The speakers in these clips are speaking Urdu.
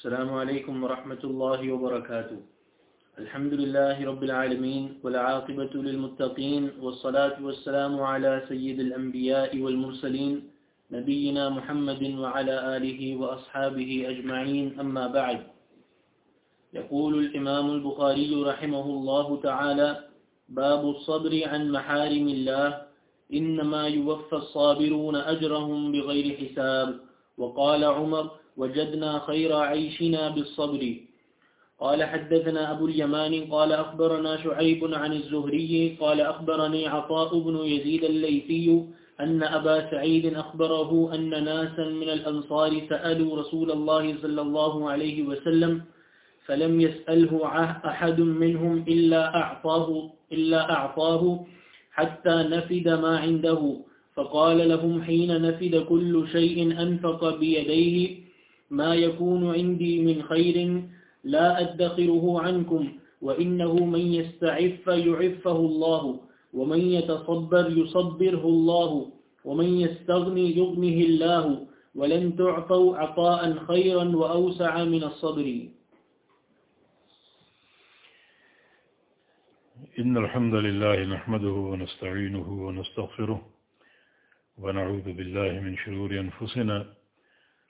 السلام عليكم ورحمة الله وبركاته. الحمد لله رب العالمين والعاقبة للمتقين والصلاة والسلام على سيد الأنبياء والمرسلين نبينا محمد وعلى آله وأصحابه أجمعين. أما بعد، يقول الإمام البخاري رحمه الله تعالى باب الصبر عن محارم الله، إنما يوفى الصابرون أجرهم بغير حساب. وقال عمر وجدنا خير عيشنا بالصبر. قال حدثنا أبو اليمان قال أخبرنا شعيب عن الزهري قال أخبرني عطاء بن يزيد الليثي أن أبا سعيد أخبره أن ناسا من الأنصار سألوا رسول الله صلى الله عليه وسلم فلم يسأله أحد منهم إلا أعطاه, إلا أعطاه حتى نفد ما عنده. فقال لهم حين نفد كل شيء أنفق بيديه ما يكون عندي من خير لا أدخره عنكم، وإنه من يستعف يعفه الله، ومن يتصبر يصبره الله، ومن يستغني يغنه الله، ولن تعطوا عطاء خيرا وأوسع من الصبر. إن الحمد لله نحمده ونستعينه ونستغفره ونعوذ بالله من شرور أنفسنا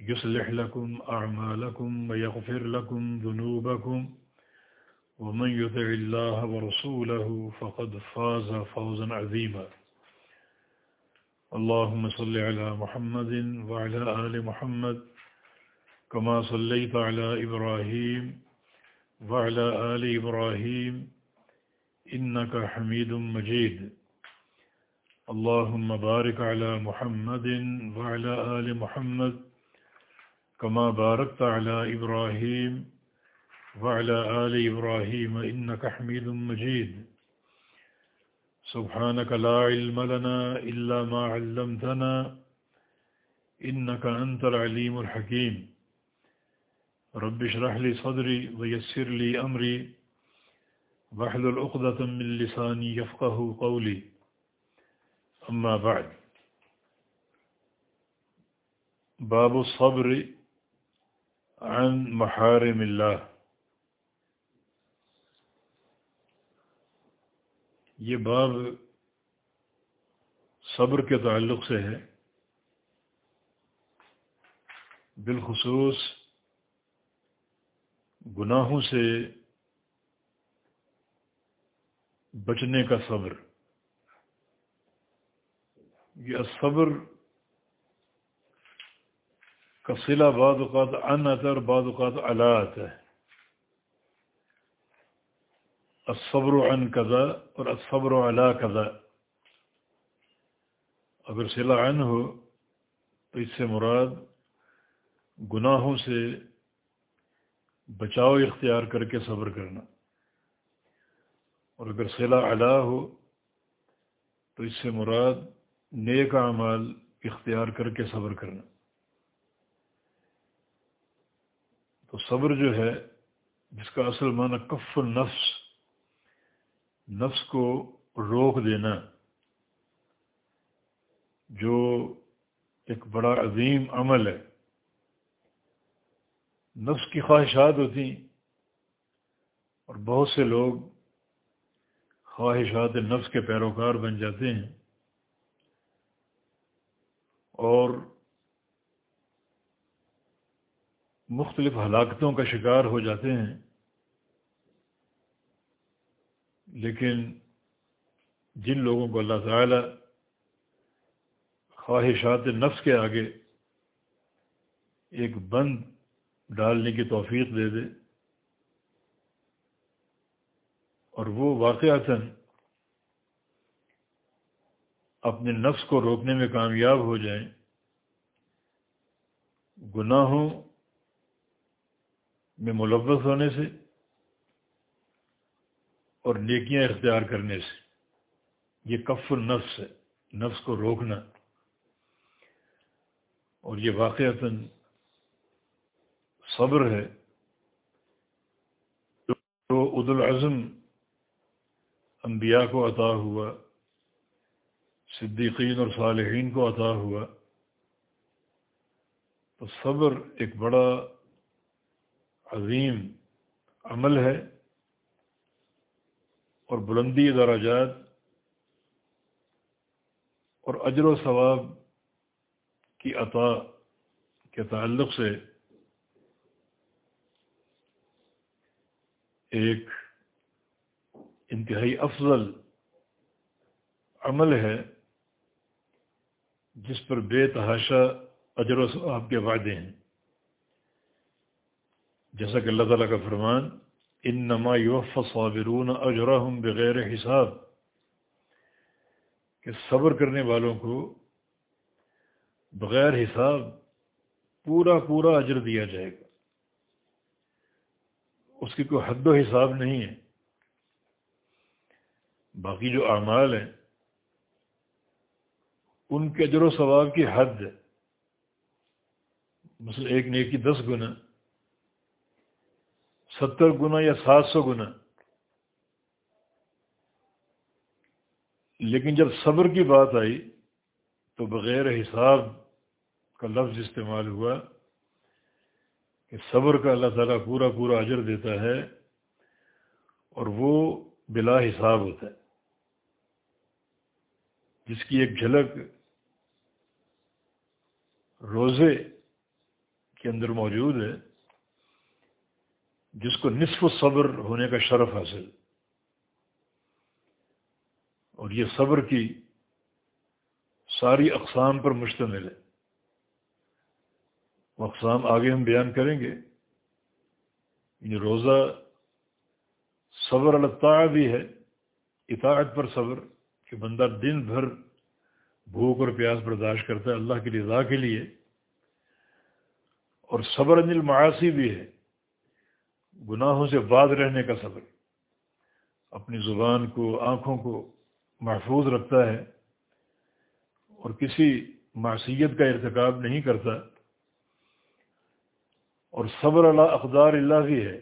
يصلح لكم أعمالكم ويغفر لكم ذنوبكم ومن يطع الله ورسوله فقد فاز فوزا عظيما. اللهم صل على محمد وعلى آل محمد كما صليت على إبراهيم وعلى آل إبراهيم إنك حميد مجيد. اللهم بارك على محمد وعلى آل محمد كما باركت على إبراهيم وعلى آل إبراهيم إنك حميد مجيد. سبحانك لا علم لنا إلا ما علمتنا إنك أنت العليم الحكيم. رب اشرح لي صدري ويسر لي أمري. واحلل عقدة من لساني يفقه قولي. أما بعد. باب الصبر عن محارم الله یہ باب صبر کے تعلق سے ہے۔ بالخصوص گناہوں سے بچنے کا صبر۔ یہ صبر کا صلہ بعض اوقات ان آتا ہے اور بعض اوقات علا آتا ہے الصبر عن کذا اور الصبر علا کذا اگر صلہ عن ہو تو اس سے مراد گناہوں سے بچاؤ اختیار کر کے صبر کرنا. اور اگر صلہ علا ہو، تو اس سے مراد نیک اعمال اختیار کر کے صبر کرنا. تو صبر جو ہے، جس کا اصل معنی کف النفس، نفس کو روک دینا، جو ایک بڑا عظیم عمل ہے۔ نفس کی خواہشات ہوتی اور بہت سے لوگ خواہشات نفس کے پیروکار بن جاتے ہیں۔ اور مختلف ہلاکتوں کا شکار ہو جاتے ہیں، لیکن جن لوگوں کو اللہ تعالی خواہشات نفس کے آگے ایک بند ڈالنے کی توفیق دے دے، اور وہ واقعتاً اپنے نفس کو روکنے میں کامیاب ہو جائیں، گناہوں میں ملوث ہونے سے اور نیکیاں اختیار کرنے سے۔ یہ کف النفس ہے۔ نفس کو روکنا۔ اور یہ واقعتاً صبر ہے۔ جو عد العظم انبیاء کو عطا ہوا، صدیقین اور صالحین کو عطا ہوا، تو صبر ایک بڑا عظیم عمل ہے اور بلندی دراجات اور اجر و ثواب کی عطا کے تعلق سے ایک انتہائی افضل عمل ہے جس پر بے تحاشا اجر و ثواب کے وعدے ہیں۔ جیسا کہ اللہ تعالیٰ کا فرمان ان نما یوف صابرون اجرحم بغیر حساب۔ کہ صبر کرنے والوں کو بغیر حساب پورا پورا اجر دیا جائے گا۔ اس کی کوئی حد و حساب نہیں ہے۔ باقی جو اعمال ہیں، ان کے اجر و ثواب کی حد ہے مثلا ایک نیکی دس گنا ستر گنا یا سات سو گنا لیکن جب صبر کی بات آئی تو بغیر حساب کا لفظ استعمال ہوا کہ صبر کا اللہ تعالیٰ پورا پورا اجر دیتا ہے اور وہ بلا حساب ہوتا ہے۔ جس کی ایک جھلک روزے کے اندر موجود ہے۔ جس کو نصف صبر ہونے کا شرف حاصل۔ اور یہ صبر کی ساری اقسام پر مشتمل ہے۔ وہ اقسام آگے ہم بیان کریں گے۔ یہ روزہ صبر الطاع بھی ہے، اطاعت پر صبر، کہ بندہ دن بھر بھوک اور پیاس برداشت کرتا ہے اللہ کی رضا کے لیے۔ اور صبر انل معاشی بھی ہے۔ گناہوں سے بعد رہنے کا صبر اپنی زبان کو، آنکھوں کو محفوظ رکھتا ہے اور کسی معصیت کا ارتکاب نہیں کرتا۔ اور صبر اللہ اقدار اللہ بھی ہے۔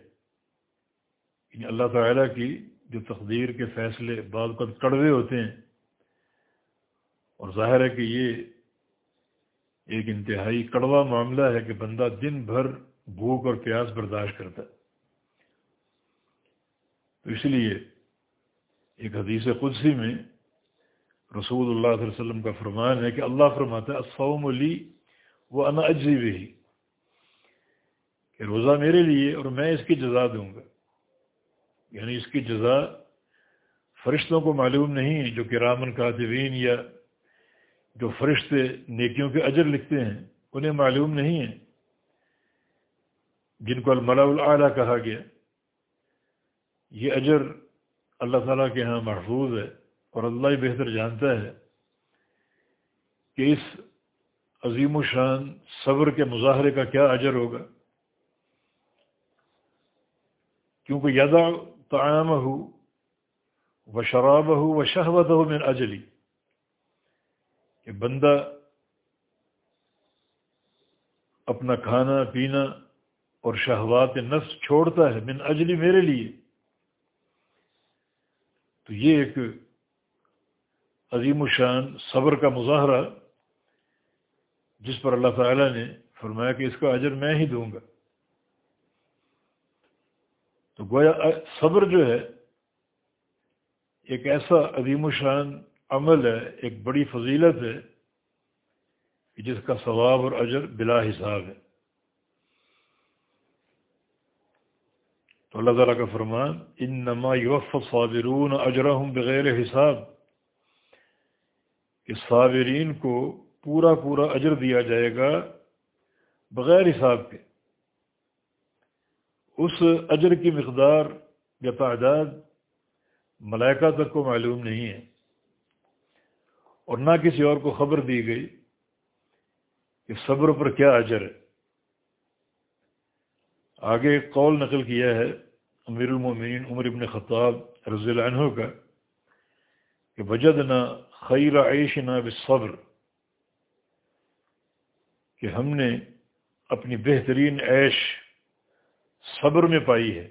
یعنی اللہ تعالیٰ کی جو تقدیر کے فیصلے بعض کا کڑوے ہوتے ہیں۔ اور ظاہر ہے کہ یہ ایک انتہائی کڑوا معاملہ ہے کہ بندہ دن بھر بھوک اور پیاس برداشت کرتا ہے۔ تو اس لیے ایک حدیث قدسی میں رسول اللہ علیہ وسلم کا فرمان ہے کہ اللہ فرماتا ہے السوم لی وہ انا اجزی بھی کہ روزہ میرے لیے اور میں اس کی جزا دوں گا۔ یعنی اس کی جزا فرشتوں کو معلوم نہیں جو کہ رامن کاتبین یا جو فرشتے نیکیوں کے اجر لکھتے ہیں، انہیں معلوم نہیں ہے۔ جن کو الملا العلیٰ کہا گیا۔ یہ اجر اللہ تعالیٰ کے ہاں محفوظ ہے اور اللہ ہی بہتر جانتا ہے کہ اس عظیم و شان صبر کے مظاہرے کا کیا اجر ہوگا؟ کیونکہ یادا تعام ہو و شراب ہو و شہوت ہو میں اجلی، کہ بندہ اپنا کھانا پینا اور شہوات نفس چھوڑتا ہے من اجلی میرے لیے۔ تو یہ ایک عظیم الشان صبر کا مظاہرہ جس پر اللہ تعالیٰ نے فرمایا کہ اس کا اجر میں ہی دوں گا۔ تو گویا صبر جو ہے، ایک ایسا عظیم الشان عمل ہے، ایک بڑی فضیلت ہے جس کا ثواب اور اجر بلا حساب ہے۔ تو اللہ تعالیٰ کا فرمان ان نما یوف صابرون اجرحم بغیر حساب، کہ صابرین کو پورا پورا اجر دیا جائے گا بغیر حساب کے۔ اس اجر کی مقدار یا تعداد ملائکہ تک کو معلوم نہیں ہے، اور نہ کسی اور کو خبر دی گئی کہ صبر پر کیا اجر ہے۔ آگے قول نقل کیا ہے امیر المومنین عمر ابن خطاب رضی اللہ عنہ کا کہ بجد خیر عیش نہ بصبر کہ ہم نے اپنی بہترین عیش صبر میں پائی ہے۔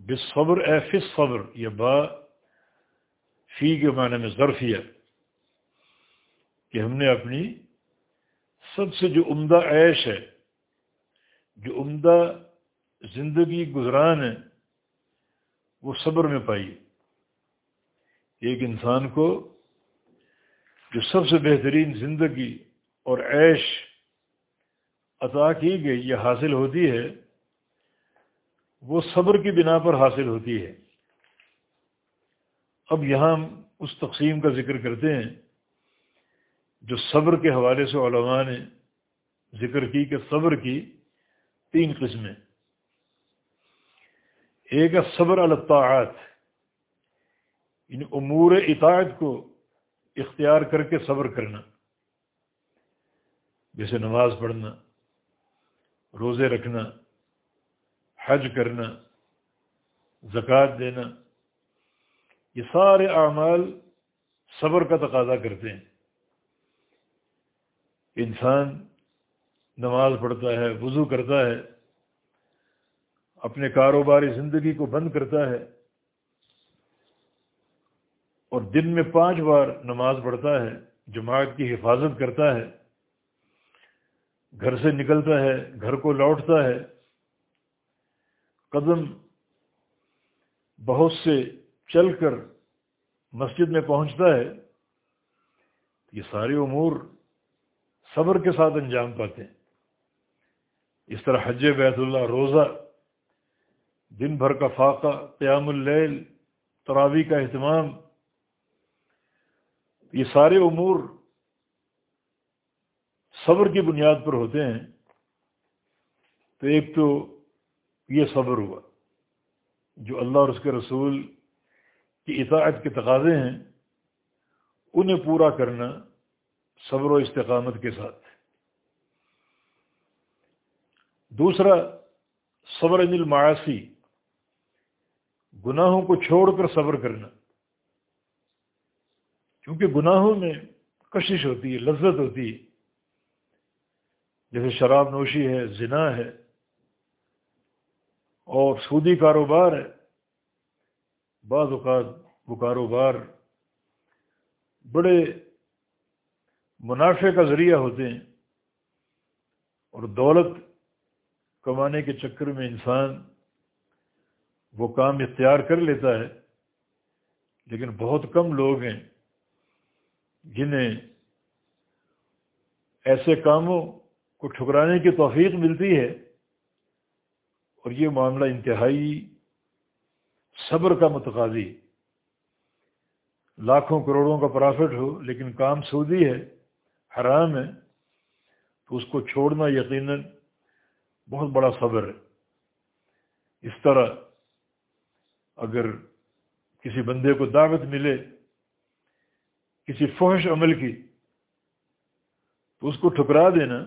بصبر اے فص صبر یہ با فی کے معنی میں ظرفیہ، کہ ہم نے اپنی سب سے جو عمدہ عیش ہے جو عمدہ زندگی گزران ہے، وہ صبر میں پائی ایک انسان کو جو سب سے بہترین زندگی اور عیش عطا کی گئی، یہ حاصل ہوتی ہے، وہ صبر کی بنا پر حاصل ہوتی ہے۔ اب یہاں ہم اس تقسیم کا ذکر کرتے ہیں، جو صبر کے حوالے سے علماء نے ذکر کی کہ صبر کی تین قسمیں ایک ہے صبر الطاعات۔ ان امور اطاعت کو اختیار کر کے صبر کرنا۔ جیسے نماز پڑھنا، روزے رکھنا، حج کرنا، زکوٰۃ دینا۔ یہ سارے اعمال صبر کا تقاضا کرتے ہیں۔ انسان نماز پڑھتا ہے، وضو کرتا ہے، اپنے کاروباری زندگی کو بند کرتا ہے اور دن میں پانچ بار نماز پڑھتا ہے، جماعت کی حفاظت کرتا ہے، گھر سے نکلتا ہے، گھر کو لوٹتا ہے۔ قدم بہت سے چل کر مسجد میں پہنچتا ہے، یہ سارے امور صبر کے ساتھ انجام پاتے ہیں۔ اس طرح حج بیت اللہ روزہ، دن بھر کا فاقہ، قیام اللیل تراوی کا اہتمام، یہ سارے امور صبر کی بنیاد پر ہوتے ہیں۔ تو ایک تو یہ صبر ہوا، جو اللہ اور اس کے رسول کی اطاعت کے تقاضے ہیں، انہیں پورا کرنا صبر و استقامت کے ساتھ۔ دوسرا، صبر المعاصی، گناہوں کو چھوڑ کر صبر کرنا۔ کیونکہ گناہوں میں کشش ہوتی ہے، لذت ہوتی ہے۔ جیسے شراب نوشی ہے، زنا ہے، اور سودی کاروبار ہے۔ بعض اوقات وہ کاروبار بڑے منافع کا ذریعہ ہوتے ہیں اور دولت کمانے کے چکر میں انسان وہ کام اختیار کر لیتا ہے، لیکن بہت کم لوگ ہیں جنہیں ایسے کاموں کو ٹھکرانے کی توفیق ملتی ہے۔ اور یہ معاملہ انتہائی صبر کا متقاضی لاکھوں کروڑوں کا پرافٹ ہو، لیکن کام سودی ہے، حرام ہے، تو اس کو چھوڑنا یقیناً بہت بڑا صبر ہے۔ اس طرح اگر کسی بندے کو دعوت ملے، کسی فحش عمل کی، تو اس کو ٹھکرا دینا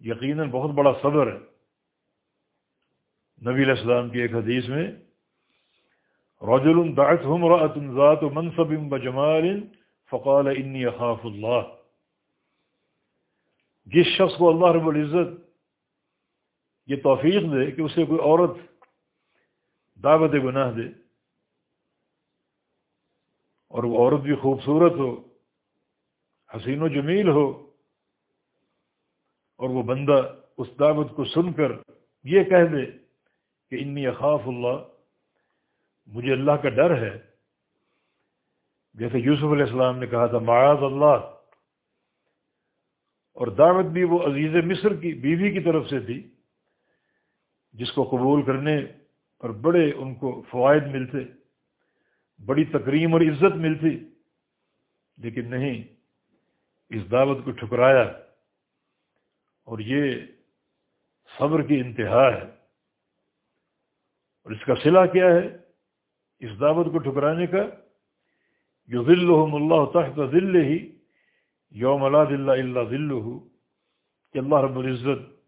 یقیناً بہت بڑا صبر ہے۔ نبی علیہ السلام کی ایک حدیث میں، رجل دعت ہم ذات و منصب بجمال فقال انی اخاف اللہ جس شخص کو اللہ رب العزت یہ توفیق دے کہ اسے کوئی عورت دعوت گناہ دے اور وہ عورت بھی خوبصورت ہو، حسین و جمیل ہو اور وہ بندہ اس دعوت کو سن کر یہ کہہ دے کہ انی اخاف اللہ، مجھے اللہ کا ڈر ہے۔ جیسے یوسف علیہ السلام نے کہا تھا، معاذ اللہ۔ اور دعوت بھی وہ عزیز مصر کی بیوی کی طرف سے تھی۔ جس کو قبول کرنے پر بڑے ان کو فوائد ملتے، بڑی تکریم اور عزت ملتی، لیکن نہیں، اس دعوت کو ٹھکرایا اور یہ صبر کی انتہا ہے۔ اور اس کا صلہ کیا ہے؟ اس دعوت کو ٹھکرانے کا۔ جو ذل اللہ تحت ذل ہی یوم اللہ دلہ اللہ ذل کہ اللہ رب العزت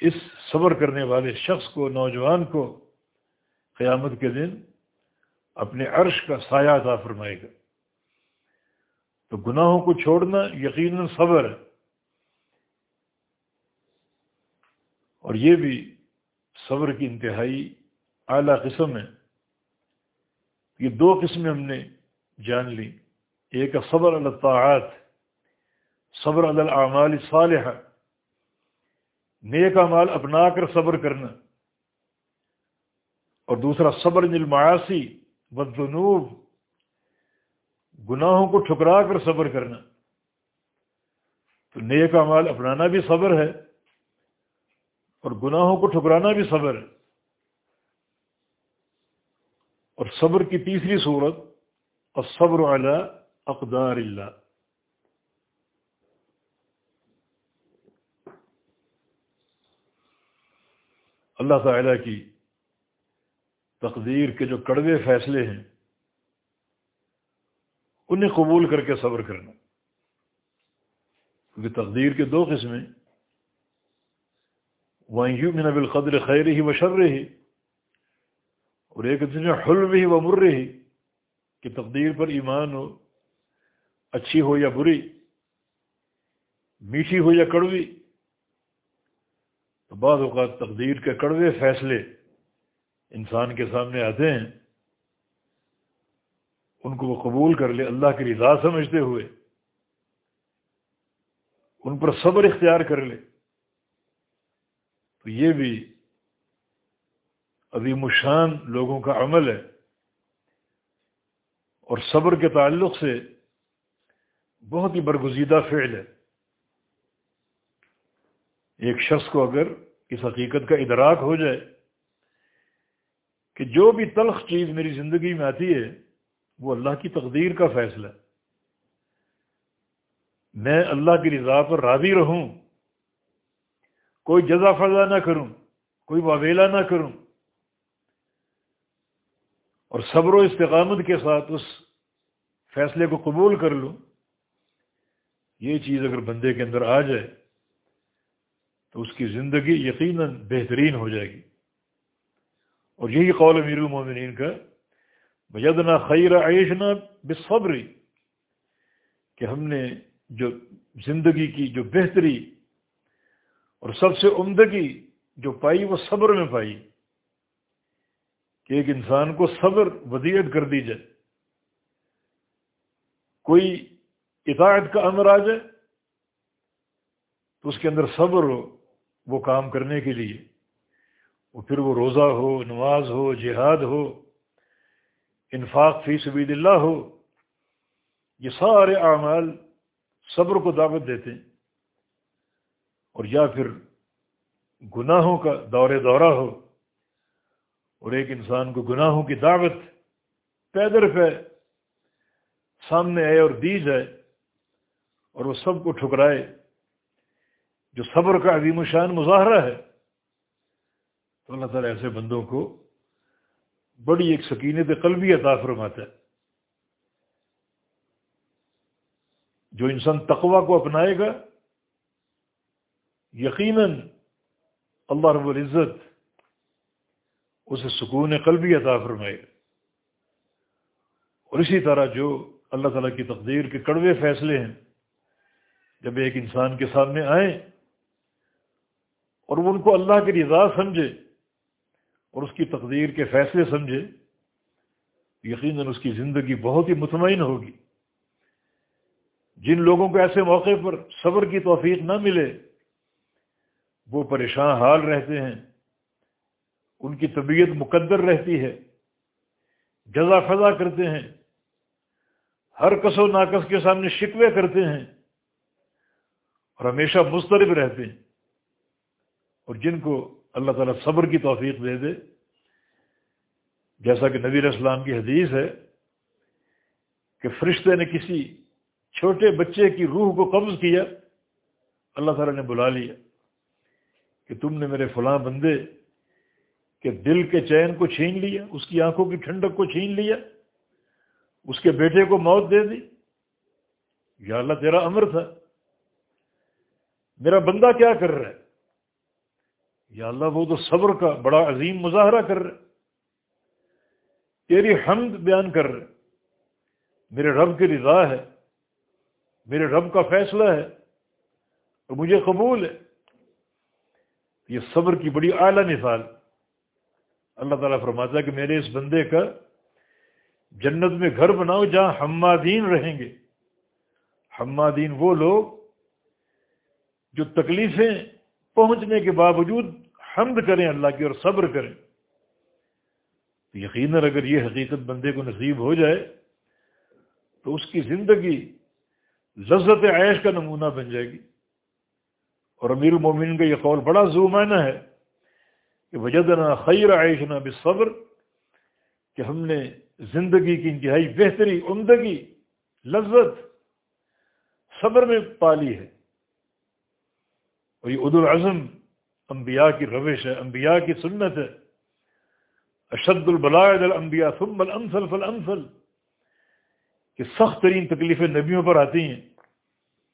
اس صبر کرنے والے شخص کو، نوجوان کو قیامت کے دن اپنے عرش کا سایہ عطا فرمائے گا۔ تو گناہوں کو چھوڑنا یقیناً صبر ہے۔ اور یہ بھی صبر کی انتہائی اعلیٰ قسم ہے۔ یہ دو قسمیں ہم نے جان لی۔ ایک صبر الطاعات، صبر الاعمال صالحہ نیک مال اپنا کر صبر کرنا۔ اور دوسرا، صبر المعاصی بدنوب گناہوں کو ٹھکرا کر صبر کرنا۔ تو نیک مال اپنانا بھی صبر ہے اور گناہوں کو ٹھکرانا بھی صبر ہے۔ اور صبر کی تیسری صورت اور صبر اعلی اقدار اللہ۔ اللہ تعالیٰ کی تقدیر کے جو کڑوے فیصلے ہیں، انہیں قبول کر کے صبر کرنا۔ کیونکہ تقدیر کے دو قسمیں وہیں یوں میں نبل قدر خیر ہی و شر رہی اور ایک دن حلم ہی و مر رہی کہ تقدیر پر ایمان ہو، اچھی ہو یا بری، میٹھی ہو یا کڑوی تو بعض اوقات تقدیر کے کڑوے فیصلے انسان کے سامنے آتے ہیں، ان کو وہ قبول کر لے، اللہ کی رضا سمجھتے ہوئے، ان پر صبر اختیار کر لے۔ تو یہ بھی عظیم الشان لوگوں کا عمل ہے۔ اور صبر کے تعلق سے بہت ہی برگزیدہ فعل ہے۔ ایک شخص کو اگر اس حقیقت کا ادراک ہو جائے کہ جو بھی تلخ چیز میری زندگی میں آتی ہے، وہ اللہ کی تقدیر کا فیصلہ میں اللہ کی رضا پر راضی رہوں، کوئی جزا فضا نہ کروں، کوئی واویلا نہ کروں، اور صبر و استقامت کے ساتھ اس فیصلے کو قبول کر لوں، یہ چیز اگر بندے کے اندر آ جائے تو اس کی زندگی یقیناً بہترین ہو جائے گی۔ اور یہی قول امیر المومنین کا بجدنا خیر عیشنا بصبری کہ ہم نے جو زندگی کی جو بہتری اور سب سے عمدگی جو پائی وہ صبر میں پائی۔ کہ ایک انسان کو صبر ودیت کر دی جائے۔ کوئی اطاعت کا امر آ جائے تو اس کے اندر صبر ہو۔ وہ کام کرنے کے لیے۔ وہ پھر وہ روزہ ہو، نماز ہو، جہاد ہو، انفاق فی سبید اللہ ہو، یہ سارے اعمال صبر کو دعوت دیتے ہیں۔ اور یا پھر گناہوں کا دور دورہ ہو، اور ایک انسان کو گناہوں کی دعوت پیدر پہ سامنے آئے اور دی جائے، اور وہ سب کو ٹھکرائے۔ جو صبر کا عظیم شان مظاہرہ ہے، تو اللہ تعالیٰ ایسے بندوں کو بڑی ایک سکینت قلبی عطا فرماتا ہے۔ جو انسان تقوا کو اپنائے گا، یقیناً اللہ رب العزت اسے سکون قلبی عطا فرمائے گا۔ اور اسی طرح جو اللہ تعالیٰ کی تقدیر کے کڑوے فیصلے ہیں، جب ایک انسان کے سامنے آئیں اور وہ ان کو اللہ کی رضا سمجھے اور اس کی تقدیر کے فیصلے سمجھے، یقیناً اس کی زندگی بہت ہی مطمئن ہوگی۔ جن لوگوں کو ایسے موقع پر صبر کی توفیق نہ ملے، وہ پریشان حال رہتے ہیں۔ ان کی طبیعت مقدر رہتی ہے، جزا فضا کرتے ہیں۔ ہر کس و ناقص کے سامنے شکوے کرتے ہیں اور ہمیشہ مسترب رہتے ہیں۔ اور جن کو اللہ تعالیٰ صبر کی توفیق دے دے، جیسا کہ نبی اسلام کی حدیث ہے کہ فرشتے نے کسی چھوٹے بچے کی روح کو قبض کیا، اللہ تعالیٰ نے بلا لیا کہ تم نے میرے فلاں بندے کے دل کے چین کو چھین لیا، اس کی آنکھوں کی ٹھنڈک کو چھین لیا، اس کے بیٹے کو موت دے دی۔ یا اللہ تیرا امر تھا، میرا بندہ کیا کر رہا ہے؟ یا اللہ وہ تو صبر کا بڑا عظیم مظاہرہ کر رہا ہے تیری حمد بیان کر رہے میرے رب کی رضا ہے۔ میرے رب کا فیصلہ ہے۔ اور مجھے قبول ہے۔ یہ صبر کی بڑی اعلیٰ مثال۔ اللہ تعالیٰ فرماتا ہے کہ میرے اس بندے کا جنت میں گھر بناؤ جہاں حمادین رہیں گے۔ حمادین وہ لوگ جو تکلیفیں پہنچنے کے باوجود حمد کریں اللہ کی اور صبر کریں۔ یقیناً اگر یہ حقیقت بندے کو نصیب ہو جائے، تو اس کی زندگی لذت عیش کا نمونہ بن جائے گی۔ اور امیر المومن کا یہ قول بڑا زومانہ ہے کہ وجدنا خیر عیشنا بصبر کہ ہم نے زندگی کی انتہائی بہتری، عمدگی، لذت صبر میں پالی ہے۔ اور یہ عد العظم انبیاء کی روش ہے، انبیاء کی سنت ہے۔ اشد البلاء الانبیاء ثم الامثل فالامثل۔ کہ سخت ترین تکلیفیں نبیوں پر آتی ہیں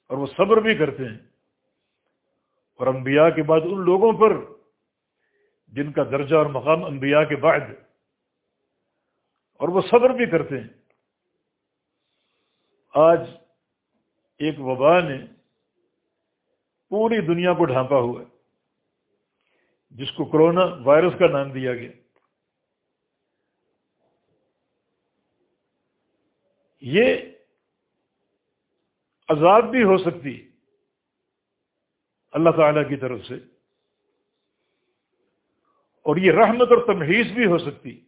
اور وہ صبر بھی کرتے ہیں۔ اور انبیاء کے بعد ان لوگوں پر جن کا درجہ اور مقام انبیاء کے بعد۔ اور وہ صبر بھی کرتے ہیں۔ آج ایک وبا نے پوری دنیا کو ڈھانپا ہوا ہے۔ جس کو کرونا وائرس کا نام دیا گیا۔ یہ عذاب بھی ہو سکتی اللہ تعالی کی طرف سے۔ اور یہ رحمت اور تمہیز بھی ہو سکتی۔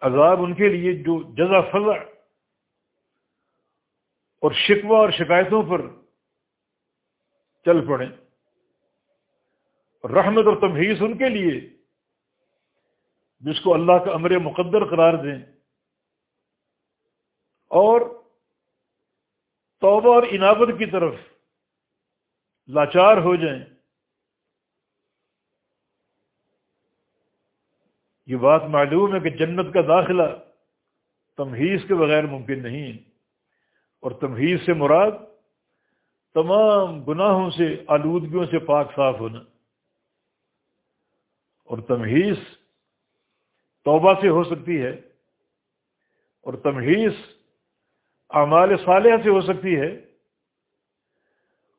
عذاب ان کے لیے جو جزا فضا اور شکوہ اور شکایتوں پر چل پڑے رحمت اور تمہیز ان کے لیے جس کو اللہ کا امر مقدر قرار دیں۔ اور توبہ اور انابت کی طرف لاچار ہو جائیں۔ یہ بات معلوم ہے کہ جنت کا داخلہ تمہیز کے بغیر ممکن نہیں ہے۔ اور تمہیز سے مراد تمام گناہوں سے، آلودگیوں سے پاک صاف ہونا۔ اور تمہیز توبہ سے ہو سکتی ہے۔ اور تمہیز اعمال صالحہ سے ہو سکتی ہے۔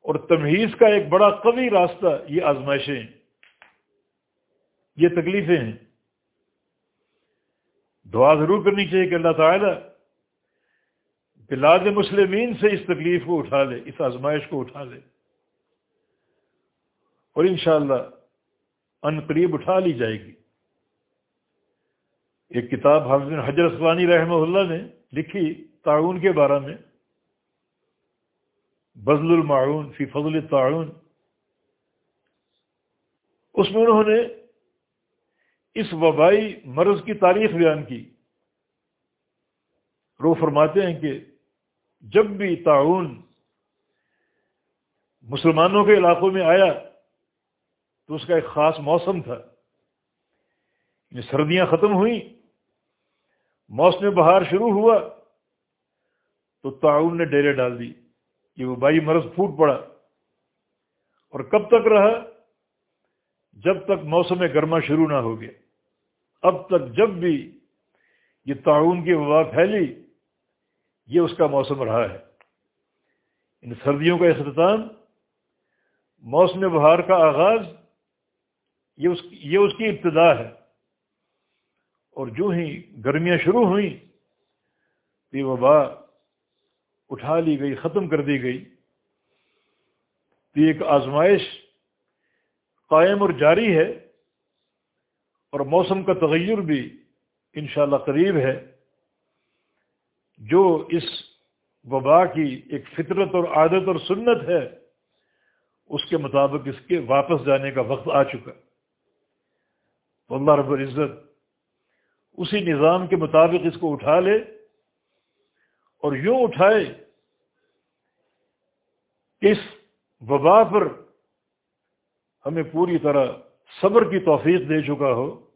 اور تمہیز کا ایک بڑا قوی راستہ یہ آزمائشیں یہ تکلیفیں ہیں۔ دعا ضرور کرنی چاہیے کہ اللہ تعالی بلاد مسلمین سے اس تکلیف کو اٹھا لے، اس آزمائش کو اٹھا لے۔ اور انشاءاللہ ان قریب اٹھا لی جائے گی۔ ایک کتاب حافظ حجر اسوانی رحمہ اللہ نے لکھی تعاون کے بارے میں۔ بزل المعاون فی فضل تعاون اس میں انہوں نے اس وبائی مرض کی تاریخ بیان کی۔ رو فرماتے ہیں کہ جب بھی تعاون مسلمانوں کے علاقوں میں آیا تو اس کا ایک خاص موسم تھا۔ یعنی سردیاں ختم ہوئیں، موسم بہار شروع ہوا تو تعاون نے ڈیرے ڈال دی یہ وہ بائی مرض پھوٹ پڑا۔ اور کب تک رہا؟ جب تک موسم گرما شروع نہ ہو گیا۔ اب تک جب بھی یہ تعاون کی وبا پھیلی یہ اس کا موسم رہا ہے۔ ان سردیوں کا اختتام، موسم بہار کا آغاز، یہ اس یہ اس کی ابتدا ہے۔ اور جو ہی گرمیاں شروع ہوئیں یہ وبا اٹھا لی گئی، ختم کر دی گئی۔ تو ایک آزمائش قائم اور جاری ہے اور موسم کا تغیر بھی انشاءاللہ قریب ہے۔ جو اس وبا کی ایک فطرت اور عادت اور سنت ہے، اس کے مطابق اس کے واپس جانے کا وقت آ چکا۔ تو اللہ رب العزت اسی نظام کے مطابق اس کو اٹھا لے اور یوں اٹھائے کہ اس وبا پر ہمیں پوری طرح صبر کی توفیق دے چکا ہو،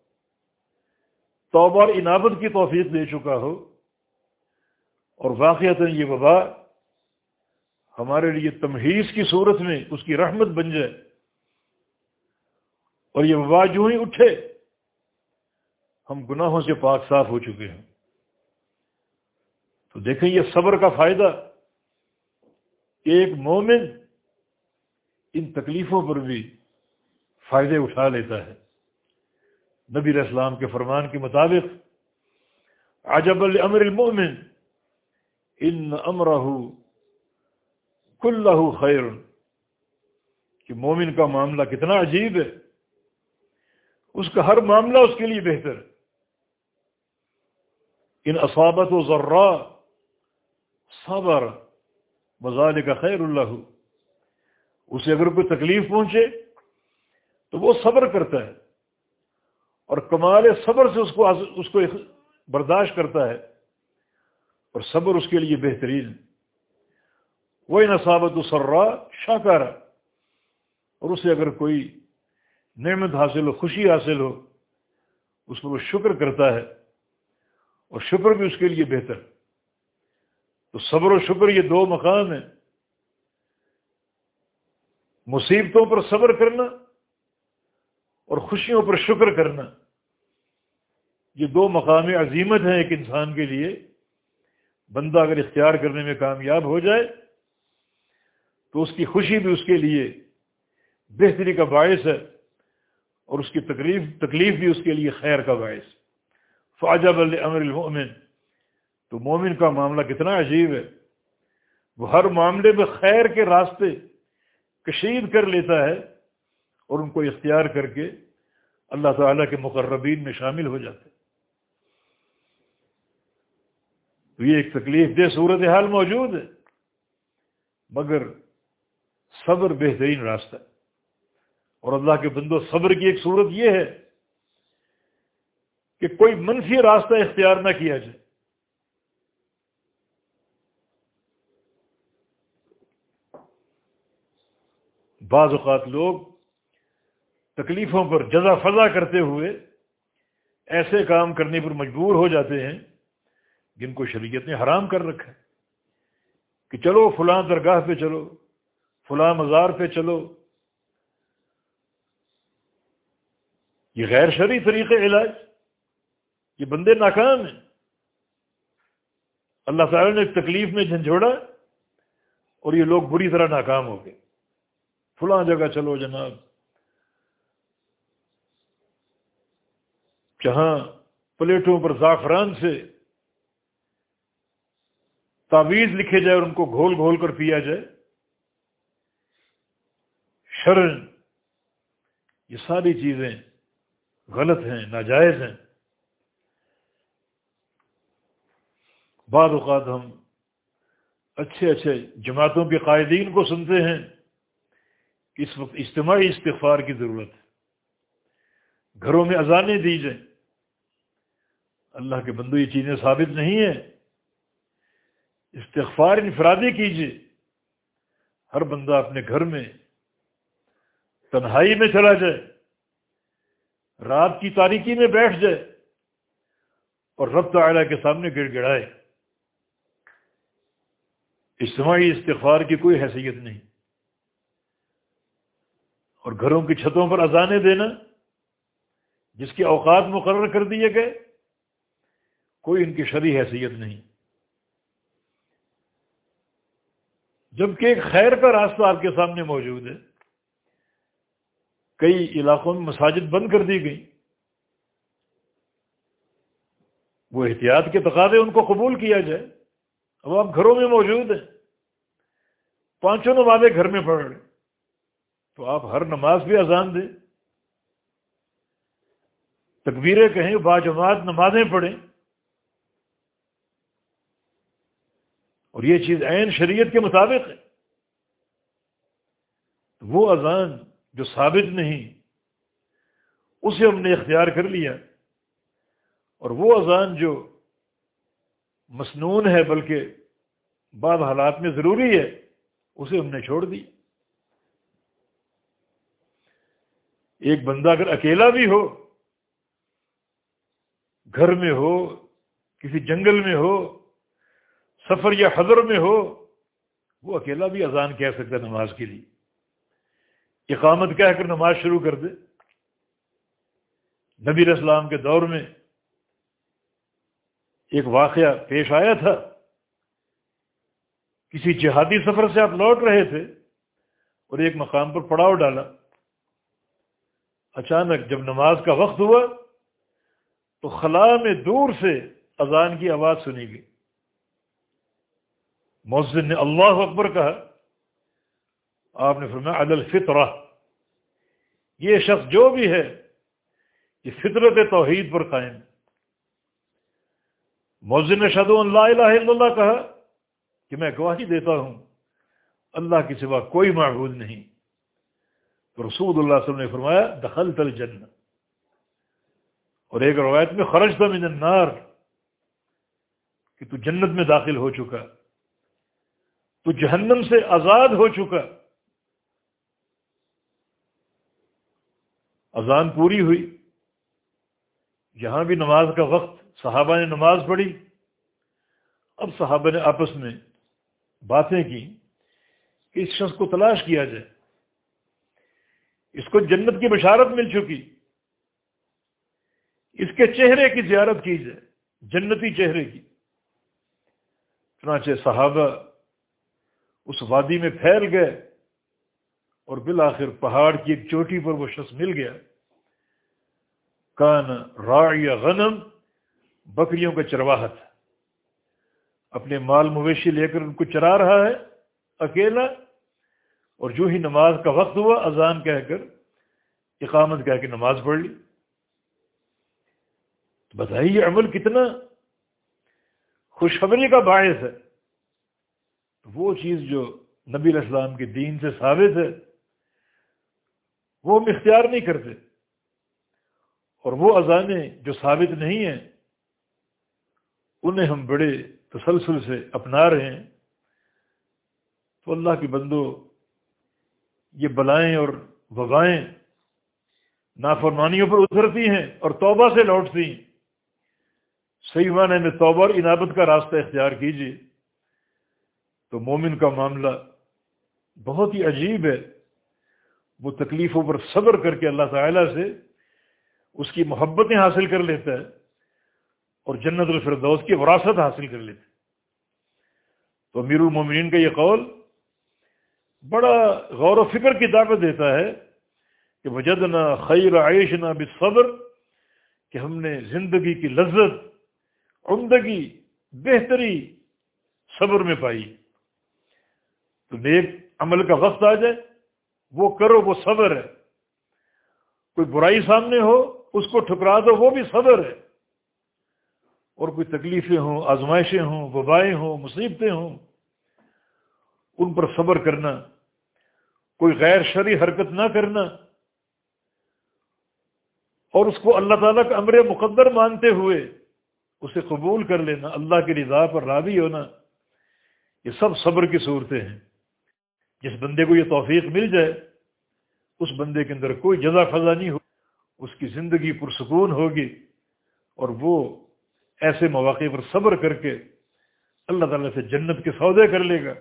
توبہ اور انابت کی توفیق دے چکا ہو۔ اور واقعات یہ وبا ہمارے لیے تمہیز کی صورت میں اس کی رحمت بن جائے۔ اور یہ وبا جو ہی اٹھے، ہم گناہوں سے پاک صاف ہو چکے ہیں۔ تو دیکھیں یہ صبر کا فائدہ۔ ایک مومن ان تکلیفوں پر بھی فائدے اٹھا لیتا ہے۔ نبی علیہ السلام کے فرمان کے مطابق عجب الامر المؤمن ان امرہ کلہ خیر۔ کہ مومن کا معاملہ کتنا عجیب ہے۔ اس کا ہر معاملہ اس کے لیے بہتر۔ ان اصابت و ذرا صبر مزال کا خیر اللہ اسے اگر کوئی تکلیف پہنچے تو وہ صبر کرتا ہے۔ اور کمال صبر سے اس کو اس کو برداشت کرتا ہے۔ اور صبر اس کے لیے بہترین۔ وہ نصابت و سرا شاکارا اور اسے اگر کوئی نعمت حاصل ہو، خوشی حاصل ہو، اس پر وہ شکر کرتا ہے اور شکر بھی اس کے لیے بہتر۔ تو صبر و شکر یہ دو مقام ہیں۔ مصیبتوں پر صبر کرنا اور خوشیوں پر شکر کرنا۔ یہ دو مقام عظیمت ہیں ایک انسان کے لیے۔ بندہ اگر اختیار کرنے میں کامیاب ہو جائے، تو اس کی خوشی بھی اس کے لیے بہتری کا باعث ہے اور اس کی تکلیف تکلیف بھی اس کے لیے خیر کا باعث فاجب امر المومن تو مومن کا معاملہ کتنا عجیب ہے۔ وہ ہر معاملے میں خیر کے راستے کشید کر لیتا ہے اور ان کو اختیار کر کے اللہ تعالیٰ کے مقربین میں شامل ہو جاتے تو یہ ایک تکلیف دہ صورت حال موجود ہے۔ مگر صبر بہترین راستہ ہے۔ اور اللہ کے بندو، صبر کی ایک صورت یہ ہے کہ کوئی منفی راستہ اختیار نہ کیا جائے۔ بعض اوقات لوگ تکلیفوں پر جزا فضا کرتے ہوئے ایسے کام کرنے پر مجبور ہو جاتے ہیں جن کو شریعت نے حرام کر رکھا ہے کہ چلو فلاں درگاہ پہ چلو، فلاں مزار پہ چلو۔ یہ غیر شرعی طریقے علاج، یہ بندے ناکام ہیں۔ اللہ تعالی نے تکلیف میں جھنجھوڑا اور یہ لوگ بری طرح ناکام ہو گئے۔ فلاں جگہ چلو جناب۔ جہاں پلیٹوں پر زعفران سے تعویذ لکھے جائے اور ان کو گھول گھول کر پیا جائے، شرن، یہ ساری چیزیں غلط ہیں، ناجائز ہیں۔ بعض اوقات ہم اچھے اچھے جماعتوں کے قائدین کو سنتے ہیں، اس وقت اجتماعی استغفار کی ضرورت ہے۔ گھروں میں اذانیں دی جائیں۔ اللہ کے بندو، یہ چیزیں ثابت نہیں ہیں۔ استغفار انفرادی کیجیے ہر بندہ اپنے گھر میں تنہائی میں چلا جائے، رات کی تاریکی میں بیٹھ جائے اور رب تعالیٰ کے سامنے گڑ گڑائے۔ اجتماعی استغفار کی کوئی حیثیت نہیں۔ اور گھروں کی چھتوں پر اذانے دینا، جس کے اوقات مقرر کر دیے گئے، کوئی ان کی شرح حیثیت نہیں۔ جبکہ ایک خیر کا راستہ آپ کے سامنے موجود ہے۔ کئی علاقوں میں مساجد بند کر دی گئی وہ احتیاط کے تقاضے ان کو قبول کیا جائے۔ اب آپ گھروں میں موجود ہیں۔ پانچوں نمازیں گھر میں پڑھ رہے تو آپ ہر نماز بھی اذان دیں۔ تکبیریں کہیں با جماعت نمازیں پڑھیں۔ اور یہ چیز عین شریعت کے مطابق ہے۔ وہ اذان جو ثابت نہیں، اسے ہم نے اختیار کر لیا۔ اور وہ اذان جو مصنون ہے، بلکہ بعض حالات میں ضروری ہے، اسے ہم نے چھوڑ دی ایک بندہ اگر اکیلا بھی ہو، گھر میں ہو، کسی جنگل میں ہو سفر یا حضر میں ہو، وہ اکیلا بھی اذان کہہ سکتا ہے نماز کے لیے۔ اقامت کہہ کر نماز شروع کر دے۔ نبی اسلام کے دور میں ایک واقعہ پیش آیا تھا۔ کسی جہادی سفر سے آپ لوٹ رہے تھے اور ایک مقام پر پڑاؤ ڈالا۔ اچانک جب نماز کا وقت ہوا تو خلا میں دور سے اذان کی آواز سنی گئی۔ محسن نے اللہ اکبر کہا، آپ نے فرمایا عدل فطرہ یہ شخص جو بھی ہے، یہ فطرت توحید پر قائم۔ محسن نے شد اللہ الہ الا اللہ کہا کہ میں گواہی دیتا ہوں، اللہ کے سوا کوئی معبود نہیں۔ رسول اللہ صلی اللہ علیہ وسلم نے فرمایا دخل تل جن اور ایک روایت میں خرج تھا من النار، کہ تو جنت میں داخل ہو چکا۔ تو جہنم سے آزاد ہو چکا۔ اذان پوری ہوئی۔ جہاں بھی نماز کا وقت۔ صحابہ نے نماز پڑھی۔ اب صحابہ نے آپس میں باتیں کی کہ اس شخص کو تلاش کیا جائے۔ اس کو جنت کی بشارت مل چکی۔ اس کے چہرے کی زیارت کی جائے۔ جنتی چہرے کی۔ چنانچہ صحابہ اس وادی میں پھیل گئے اور بالآخر پہاڑ کی ایک چوٹی پر وہ شخص مل گیا۔ کان را یا غنم، بکریوں کا چرواہت اپنے مال مویشی لے کر ان کو چرا رہا ہے اکیلا۔ اور جو ہی نماز کا وقت ہوا، اذان کہہ کر اقامت کہہ کے نماز پڑھ لی۔ بتائیے یہ عمل کتنا خوشخبری کا باعث ہے۔ وہ چیز جو نبی الاسلام کے دین سے ثابت ہے، وہ ہم اختیار نہیں کرتے۔ اور وہ اذانیں جو ثابت نہیں ہیں، انہیں ہم بڑے تسلسل سے اپنا رہے ہیں۔ تو اللہ کی بندو، یہ بلائیں اور وبائیں نافرمانیوں پر اترتی ہیں اور توبہ سے لوٹتی ہیں۔ صحیح معنی میں توبہ اور انابت کا راستہ اختیار کیجیے۔ تو مومن کا معاملہ بہت ہی عجیب ہے۔ وہ تکلیفوں پر صبر کر کے اللہ تعالیٰ سے اس کی محبتیں حاصل کر لیتا ہے اور جنت الفردوس کی وراثت حاصل کر لیتا ہے۔ تو امیر المومنین کا یہ قول بڑا غور و فکر کی دعوت دیتا ہے کہ وجدنا خیر عیشنا بالصبر، کہ ہم نے زندگی کی لذت، عمدگی، بہتری صبر میں پائی۔ تو نیک عمل کا وقت آ جائے، وہ کرو، وہ صبر ہے۔ کوئی برائی سامنے ہو، اس کو ٹھکرا دو، وہ بھی صبر ہے۔ اور کوئی تکلیفیں ہوں، آزمائشیں ہوں، وبائیں ہوں، مصیبتیں ہوں، ان پر صبر کرنا، کوئی غیر شرعی حرکت نہ کرنا، اور اس کو اللہ تعالیٰ کا امر مقدر مانتے ہوئے اسے قبول کر لینا، اللہ کی رضا پر راضی ہونا، یہ سب صبر کی صورتیں ہیں۔ جس بندے کو یہ توفیق مل جائے، اس بندے کے اندر کوئی جزا فضا نہیں ہو اس کی زندگی پرسکون ہوگی، اور وہ ایسے مواقع پر صبر کر کے اللہ تعالیٰ سے جنت کے سودے کر لے گا۔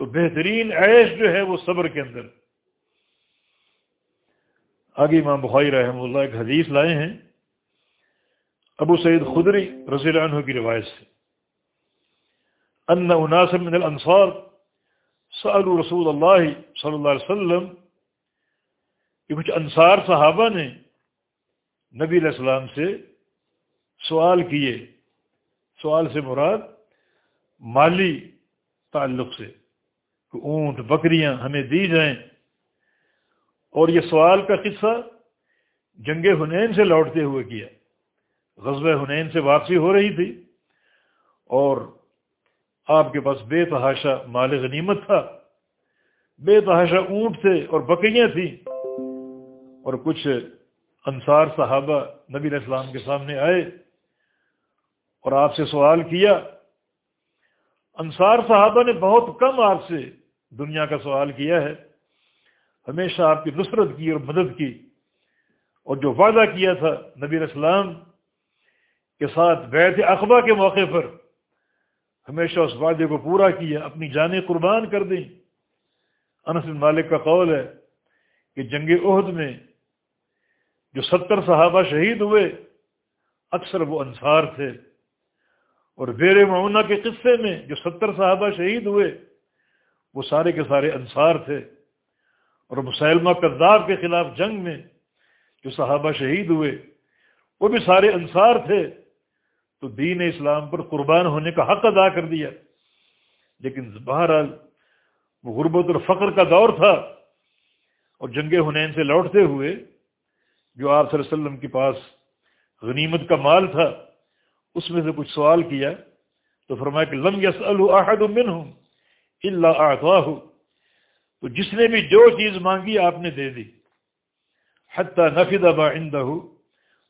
تو بہترین عیش جو ہے وہ صبر کے اندر۔ آگے امام بخاری رحم اللہ ایک حدیث لائے ہیں، ابو سعید خدری رضی اللہ عنہ کی روایت سے۔ ان اناسم من الانصار سألوا رسول اللہ صلی اللہ علیہ وسلم کہ کچھ انصار صحابہ نے نبی علیہ السلام سے سوال کیے۔ سوال سے مراد مالی تعلق سے کہ اونٹ، بکریاں ہمیں دی جائیں۔ اور یہ سوال کا قصہ جنگ ہنین سے لوٹتے ہوئے کیا۔ غزب ہنین سے واپسی ہو رہی تھی اور آپ کے پاس بے تحاشا مال غنیمت تھا۔ بے تحاشا اونٹ تھے اور بکریاں تھیں اور کچھ انصار صحابہ نبی علیہ السلام کے سامنے آئے اور آپ سے سوال کیا۔ انصار صحابہ نے بہت کم آپ سے دنیا کا سوال کیا ہے۔ ہمیشہ آپ کی نصرت کی اور مدد کی۔ اور جو وعدہ کیا تھا نبی علیہ السلام کے ساتھ بیت اقبا کے موقع پر ہمیشہ اس وعدے کو پورا کیا اپنی جانیں قربان کر دیں۔ انس بن مالک کا قول ہے کہ جنگ عہد میں جو ستر صحابہ شہید ہوئے، اکثر وہ انصار تھے۔ اور بیر معاونہ کے قصے میں جو ستر صحابہ شہید ہوئے، وہ سارے کے سارے انصار تھے۔ اور مسلمہ کرداب کے خلاف جنگ میں جو صحابہ شہید ہوئے، وہ بھی سارے انصار تھے۔ تو دین اسلام پر قربان ہونے کا حق ادا کر دیا۔ لیکن بہرحال وہ غربت اور فقر کا دور تھا اور جنگ ہنین سے لوٹتے ہوئے جو آپ صلی اللہ علیہ وسلم کے پاس غنیمت کا مال تھا، اس میں سے کچھ سوال کیا تو فرمایا کہ لم یس الحد منہم اللہ آخواہ تو جس نے بھی جو چیز مانگی آپ نے دے دی۔ حتیٰ نفید ابا اندہ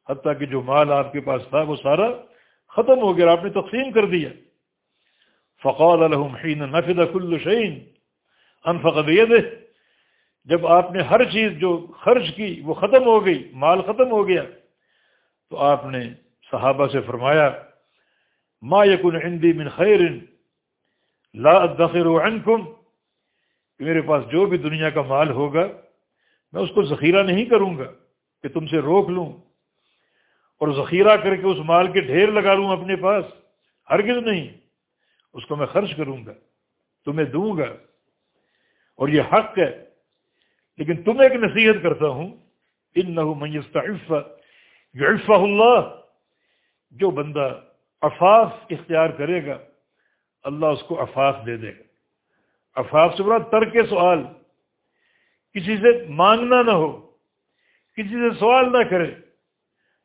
حتیٰ کہ جو مال آپ کے پاس تھا وہ سارا ختم ہو گیا آپ نے تقسیم کر دیا۔ فقال الحم حین نفد کل شعین انفقد جب آپ نے ہر چیز جو خرچ کی وہ ختم ہو گئی، مال ختم ہو گیا، تو آپ نے صحابہ سے فرمایا، ما یکن عندی من خیر لا ادخر عنکم کہ میرے پاس جو بھی دنیا کا مال ہوگا، میں اس کو ذخیرہ نہیں کروں گا کہ تم سے روک لوں۔ اور ذخیرہ کر کے اس مال کے ڈھیر لگا لوں اپنے پاس، ہرگز نہیں۔ اس کو میں خرچ کروں گا، تمہیں دوں گا۔ اور یہ حق ہے، لیکن تمہیں ایک نصیحت کرتا ہوں ان نہ میستعف عفا اللہ۔ جو بندہ افاف اختیار کرے گا، اللہ اس کو افاف دے دے گا۔ افاف سے بڑا ترک سوال۔ کسی سے مانگنا نہ ہو، کسی سے سوال نہ کرے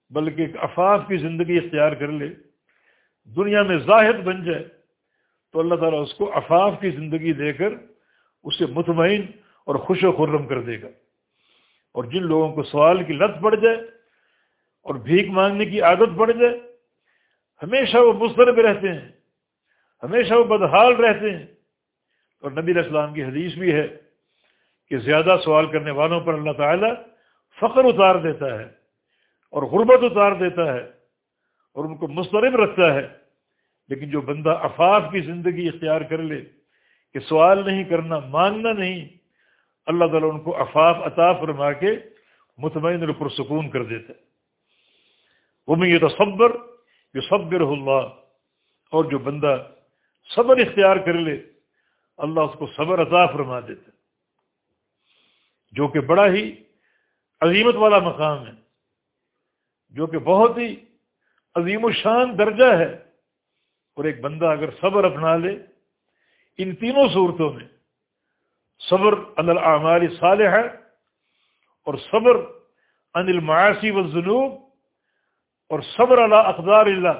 بلکہ ایک افاف کی زندگی اختیار کر لے، دنیا میں زاہد بن جائے، تو اللہ تعالیٰ اس کو افاف کی زندگی دے کر اسے مطمئن اور خوش و خرم کر دے گا۔ اور جن لوگوں کو سوال کی لت پڑ جائے اور بھیک مانگنے کی عادت پڑ جائے، ہمیشہ وہ مسترب رہتے ہیں، ہمیشہ وہ بدحال رہتے ہیں۔ اور نبی علیہ السلام کی حدیث بھی ہے کہ زیادہ سوال کرنے والوں پر اللہ تعالیٰ فخر اتار دیتا ہے۔ اور غربت اتار دیتا ہے اور ان کو مسترب رکھتا ہے، لیکن جو بندہ افاف کی زندگی اختیار کر لے کہ سوال نہیں کرنا، مانگنا نہیں، اللہ تعالیٰ ان کو افاف عطا فرما کے مطمئن اور پرسکون کر دیتا ہے۔ وہ میں یہ تصبر یہ صبر اللہ، اور جو بندہ صبر اختیار کر لے، اللہ اس کو صبر عطا فرما دیتا ہے۔ جو کہ بڑا ہی عظیمت والا مقام ہے۔ جو کہ بہت ہی عظیم و شان درجہ ہے، اور ایک بندہ اگر صبر اپنا لے، ان تینوں صورتوں میں صبر ان العمال صالح ہے اور صبر ان المعاشی و جنوب اور صبر اللہ اقدار اللہ،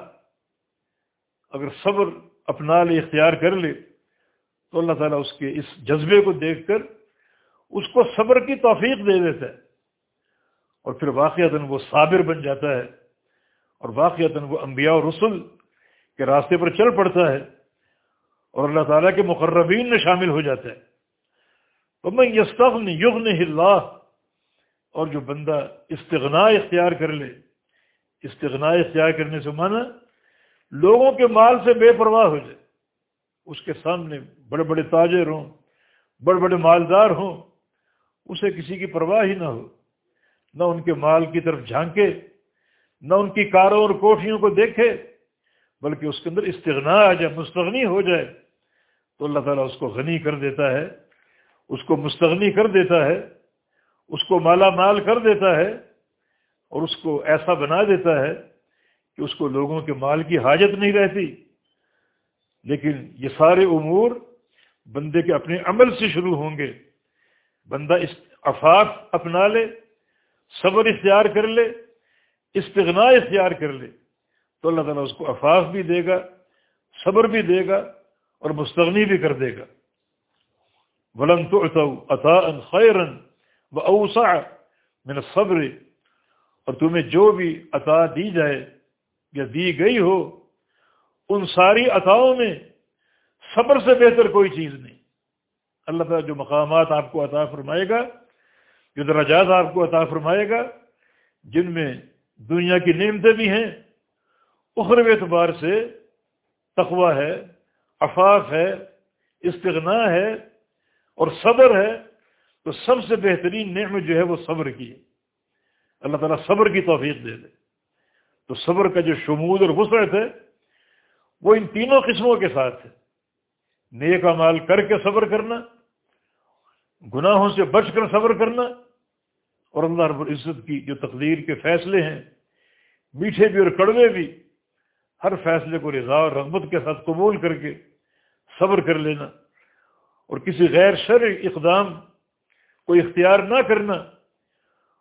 اگر صبر اپنا لے، اختیار کر لے، تو اللہ تعالیٰ اس کے اس جذبے کو دیکھ کر اس کو صبر کی توفیق دے دیتا ہے۔ اور پھر واقعات وہ صابر بن جاتا ہے اور واقعات وہ انبیاء اور رسول کے راستے پر چل پڑتا ہے اور اللہ تعالیٰ کے مقربین میں شامل ہو جاتا ہے۔ تو میں یستغن یغن اللہ اور جو بندہ استغنا اختیار کر لے استغنا اختیار کرنے سے مانا لوگوں کے مال سے بے پرواہ ہو جائے۔ اس کے سامنے بڑے بڑے تاجر ہوں، بڑے بڑے مالدار ہوں، اسے کسی کی پرواہ ہی نہ ہو۔ نہ ان کے مال کی طرف جھانکے، نہ ان کی کاروں اور کوٹھیوں کو دیکھے، بلکہ اس کے اندر استغنا آ جائے، مستغنی ہو جائے، تو اللہ تعالیٰ اس کو غنی کر دیتا ہے، اس کو مستغنی کر دیتا ہے، اس کو مالا مال کر دیتا ہے، اور اس کو ایسا بنا دیتا ہے کہ اس کو لوگوں کے مال کی حاجت نہیں رہتی۔ لیکن یہ سارے امور بندے کے اپنے عمل سے شروع ہوں گے۔ بندہ اس افاق اپنا لے صبر اختیار کر لے، استغنا اختیار کر لے، تو اللہ تعالیٰ اس کو افاف بھی دے گا، صبر بھی دے گا اور مستغنی بھی کر دے گا۔ ولن تعطوا عطاء خیرا و اوسع من الصبر۔ اور تمہیں جو بھی عطا دی جائے یا دی گئی ہو، ان ساری عطاؤں میں صبر سے بہتر کوئی چیز نہیں۔ اللہ تعالیٰ جو مقامات آپ کو عطا فرمائے گا جو درجات آپ کو عطا فرمائے گا، جن میں دنیا کی نعمتیں بھی ہیں اخرو اعتبار سے تقوی ہے افاف ہے، استغنا ہے اور صبر ہے، تو سب سے بہترین نعمت جو ہے وہ صبر کی ہے۔ اللہ تعالیٰ صبر کی توفیق دے دے۔ تو صبر کا جو شمود اور وسعت ہے، وہ ان تینوں قسموں کے ساتھ ہے۔ نیک مال کر کے صبر کرنا، گناہوں سے بچ کر صبر کرنا اور اللہ رب العزت کی جو تقدیر کے فیصلے ہیں، میٹھے بھی اور کڑوے بھی، ہر فیصلے کو رضا اور رغبت کے ساتھ قبول کر کے صبر کر لینا۔ اور کسی غیر شر اقدام کو اختیار نہ کرنا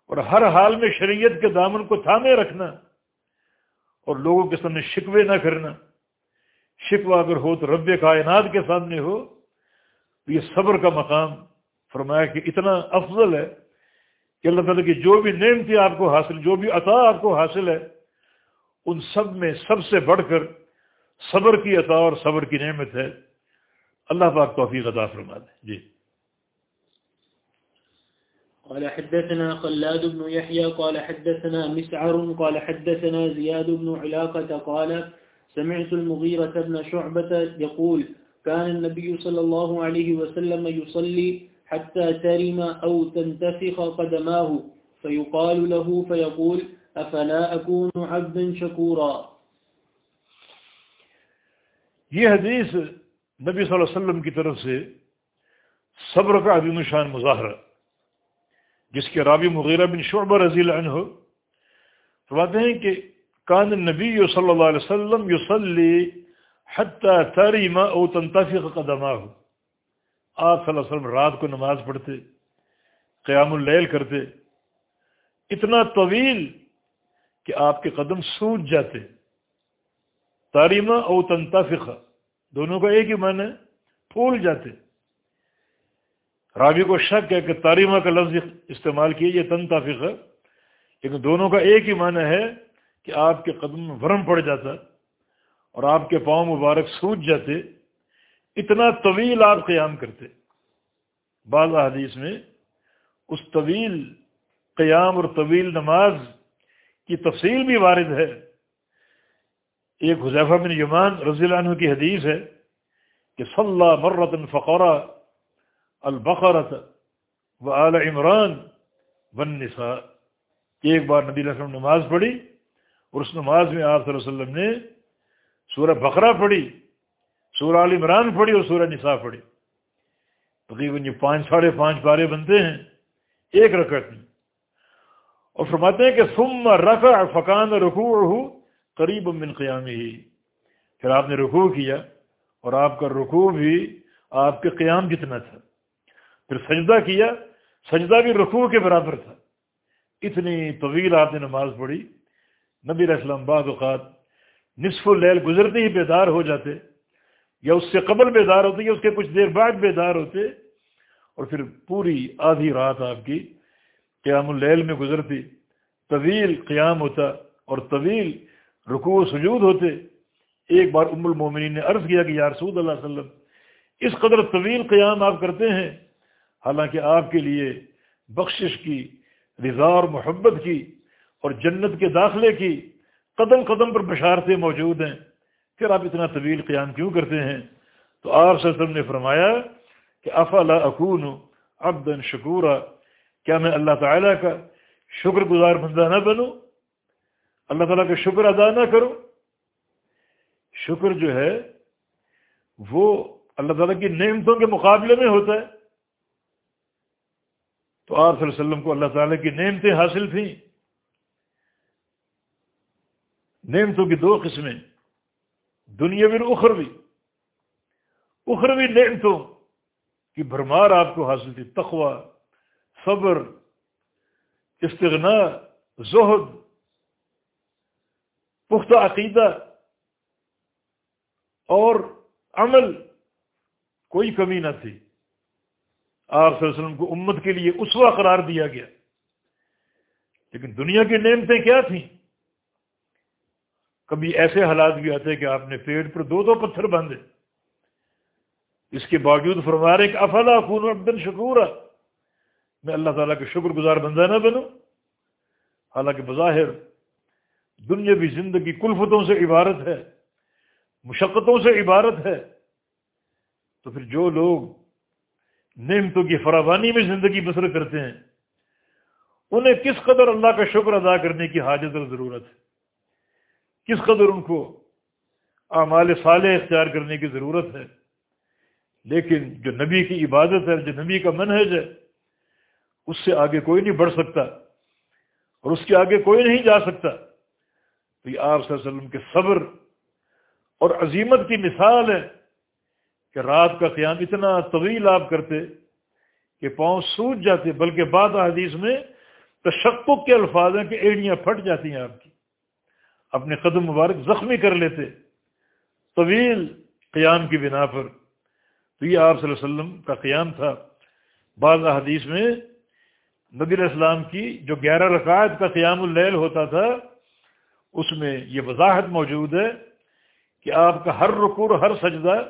اور ہر حال میں شریعت کے دامن کو تھامے رکھنا اور لوگوں کے سامنے شکوے نہ کرنا۔ شکوہ اگر ہو تو رب کائنات کے سامنے ہو، تو یہ صبر کا مقام فرمایا کہ اتنا افضل ہے۔ کہ اللہ تعالیٰ کی جو بھی نعمتیں آپ کو حاصل جو بھی عطا آپ کو حاصل ہے، ان سب میں سب سے بڑھ کر صبر کی عطا اور صبر کی نعمت ہے۔ اللہ پاک توفیق عطا فرما دے۔ جی۔ قال حدثنا خلاد بن يحيى قال حدثنا مسعر، قال حدثنا زياد بن علاقة قال سمعت المغيرة بن شعبة يقول كان النبي صلى الله عليه وسلم يصلي حتى ترم أو تنتفخ قدماه. فيقال له، فيقول، أفلا أكون عبدا شكورا. یہ حدیث نبی صلی اللہ علیہ وسلم کی طرف سے صبر کا عظیم شان مظاہرہ جس کے رابی مغیرہ بن شعبہ رضی اللہ عنہ فرماتے ہیں کہ کان نبی صلی اللہ علیہ وسلم یصلی حتی تریم او تنتفق قدمہ آپ صلی اللہ علیہ وسلم رات کو نماز پڑھتے، قیام اللیل کرتے، اتنا طویل کہ آپ کے قدم سوج جاتے۔ تاریمہ او تنتفق دونوں کا ایک ہی معنی ہے، پھول جاتے۔ راوی کو شک ہے کہ تاریمہ کا لفظ استعمال کیے یہ تنتافر لیکن دونوں کا ایک ہی معنی ہے کہ آپ کے قدم ورم پڑ جاتا اور آپ کے پاؤں مبارک سوج جاتے۔ اتنا طویل آپ قیام کرتے بعض حدیث میں اس طویل قیام اور طویل نماز کی تفصیل بھی وارد ہے۔ ایک حضیفہ بن یمان رضی اللہ عنہ کی حدیث ہے کہ صلی اللہ مرتن فقورہ البقرت و آل عمران ون نسا ایک بار نبی علیہ وسلم نماز پڑھی اور اس نماز میں آپ صلی اللہ علیہ وسلم نے سورہ بقرہ پڑھی۔ سورہ عال عمران پڑھی اور سورہ نساء پڑھی۔ تقریباً یہ پانچ ساڑھے پانچ بارے بنتے ہیں، ایک رکعت میں اور فرماتے ہیں کہ ثم رفع فقان رکوع قریب من قیام ہی پھر آپ نے رکوع کیا اور آپ کا رکوع بھی آپ کے قیام جتنا تھا۔ پھر سجدہ کیا، سجدہ بھی رکوع کے برابر تھا۔ اتنی طویل آپ نے نماز پڑھی۔ نبی علیہ السلام بعض اوقات نصف اللیل گزرتے ہی بیدار ہو جاتے۔ یا اس سے قبل بیدار ہوتے یا اس کے کچھ دیر بعد بیدار ہوتے اور پھر پوری آدھی رات آپ کی قیام اللیل میں گزرتی۔ طویل قیام ہوتا اور طویل رکوع و سجود ہوتے۔ ایک بار ام المومنین نے عرض کیا کہ یا رسول اللہ علیہ وسلم، اس قدر طویل قیام آپ کرتے ہیں۔ حالانکہ آپ کے لیے بخشش کی، رضا اور محبت کی اور جنت کے داخلے کی قدم قدم پر بشارتیں موجود ہیں۔ پھر آپ اتنا طویل قیام کیوں کرتے ہیں؟ تو آپ وسلم نے فرمایا کہ افلا اکون عبدا شکورا، کیا میں اللہ تعالیٰ کا شکر گزار بندہ نہ بنوں؟ اللہ تعالیٰ کا شکر ادا نہ کروں؟ شکر جو ہے، وہ اللہ تعالیٰ کی نعمتوں کے مقابلے میں ہوتا ہے۔ تو آپ صلی اللہ علیہ وسلم کو اللہ تعالیٰ کی نعمتیں حاصل تھیں۔ نعمتوں کی دو قسمیں۔ دنیا بھی اخروی۔ اخروی نعمتوں کی بھرمار آپ کو حاصل تھی۔ تقوی، صبر، استغنا، زہد، پختہ عقیدہ اور عمل۔ کوئی کمی نہ تھی۔ آپ صلی اللہ علیہ وسلم کو امت کے لیے اسوا قرار دیا گیا۔ لیکن دنیا کی نعمتیں کیا تھیں؟ کبھی ایسے حالات بھی آتے کہ آپ نے پیڑ پر دو دو پتھر باندھے۔ اس کے باوجود فرما رہے کہ افلا خون عبدن شکور میں اللہ تعالیٰ کے شکر گزار بندہ نہ بنوں۔ حالانکہ بظاہر دنیاوی زندگی کلفتوں سے عبارت ہے، مشقتوں سے عبارت ہے۔ تو پھر جو لوگ نعمتوں کی فراوانی میں زندگی بسر کرتے ہیں، انہیں کس قدر اللہ کا شکر ادا کرنے کی حاجت اور ضرورت ہے؟ کس قدر ان کو اعمال صالح اختیار کرنے کی ضرورت ہے؟ لیکن جو نبی کی عبادت ہے، جو نبی کا منحج ہے، اس سے آگے کوئی نہیں بڑھ سکتا اور اس کے آگے کوئی نہیں جا سکتا۔ تو یہ آپ صلی اللہ علیہ وسلم کے صبر اور عظیمت کی مثال ہے کہ رات کا قیام اتنا طویل آپ کرتے کہ پاؤں سوج جاتے، بلکہ بعد حدیث میں تشقق کے الفاظ ہیں کہ ایڑیاں پھٹ جاتی ہیں آپ کی۔ اپنے قدم مبارک زخمی کر لیتے طویل قیام کی بنا پر تو یہ آپ صلی اللہ علیہ وسلم کا قیام تھا بعض حدیث میں نبی السلام کی جو گیارہ رکعت کا قیام اللیل ہوتا تھا اس میں یہ وضاحت موجود ہے کہ آپ کا ہر رکور ہر سجدہ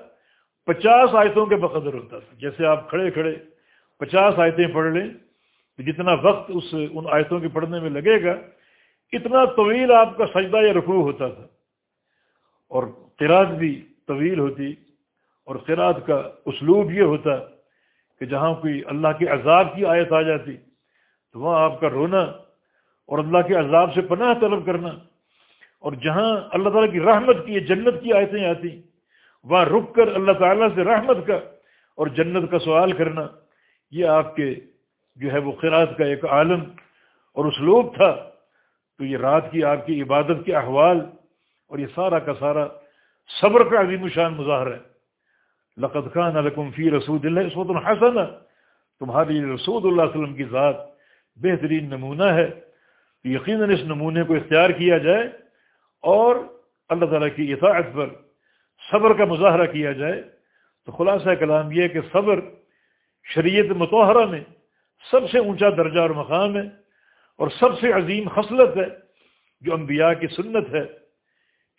پچاس آیتوں کے بقدر ہوتا تھا۔ جیسے آپ کھڑے کھڑے پچاس آیتیں پڑھ لیں، تو جتنا وقت اس ان آیتوں کے پڑھنے میں لگے گا اتنا طویل آپ کا سجدہ یا رکوع ہوتا تھا اور قرآد بھی طویل ہوتی اور قرآد کا اسلوب یہ ہوتا کہ جہاں کوئی اللہ کے عذاب کی آیت آ جاتی تو وہاں آپ کا رونا اور اللہ کے عذاب سے پناہ طلب کرنا اور جہاں اللہ تعالیٰ کی رحمت کی جنت کی آیتیں آتی وہاں رک کر اللہ تعالیٰ سے رحمت کا اور جنت کا سوال کرنا یہ آپ کے جو ہے وہ قرآت کا ایک عالم اور اسلوب تھا تو یہ رات کی آپ کی عبادت کے احوال اور یہ سارا کا سارا صبر کا عظیم شان مظاہر ہے۔ لقت خان علکم فی رسود اللہ اس الحسن تمہاری رسود اللہ علیہ وسلم کی ذات بہترین نمونہ ہے۔ یقیناً اس نمونے کو اختیار کیا جائے اور اللہ تعالیٰ کی اطاعت پر صبر کا مظاہرہ کیا جائے۔ تو خلاصہ کلام یہ کہ صبر شریعت متحرہ میں سب سے اونچا درجہ اور مقام ہے۔ اور سب سے عظیم خصلت ہے جو انبیاء کی سنت ہے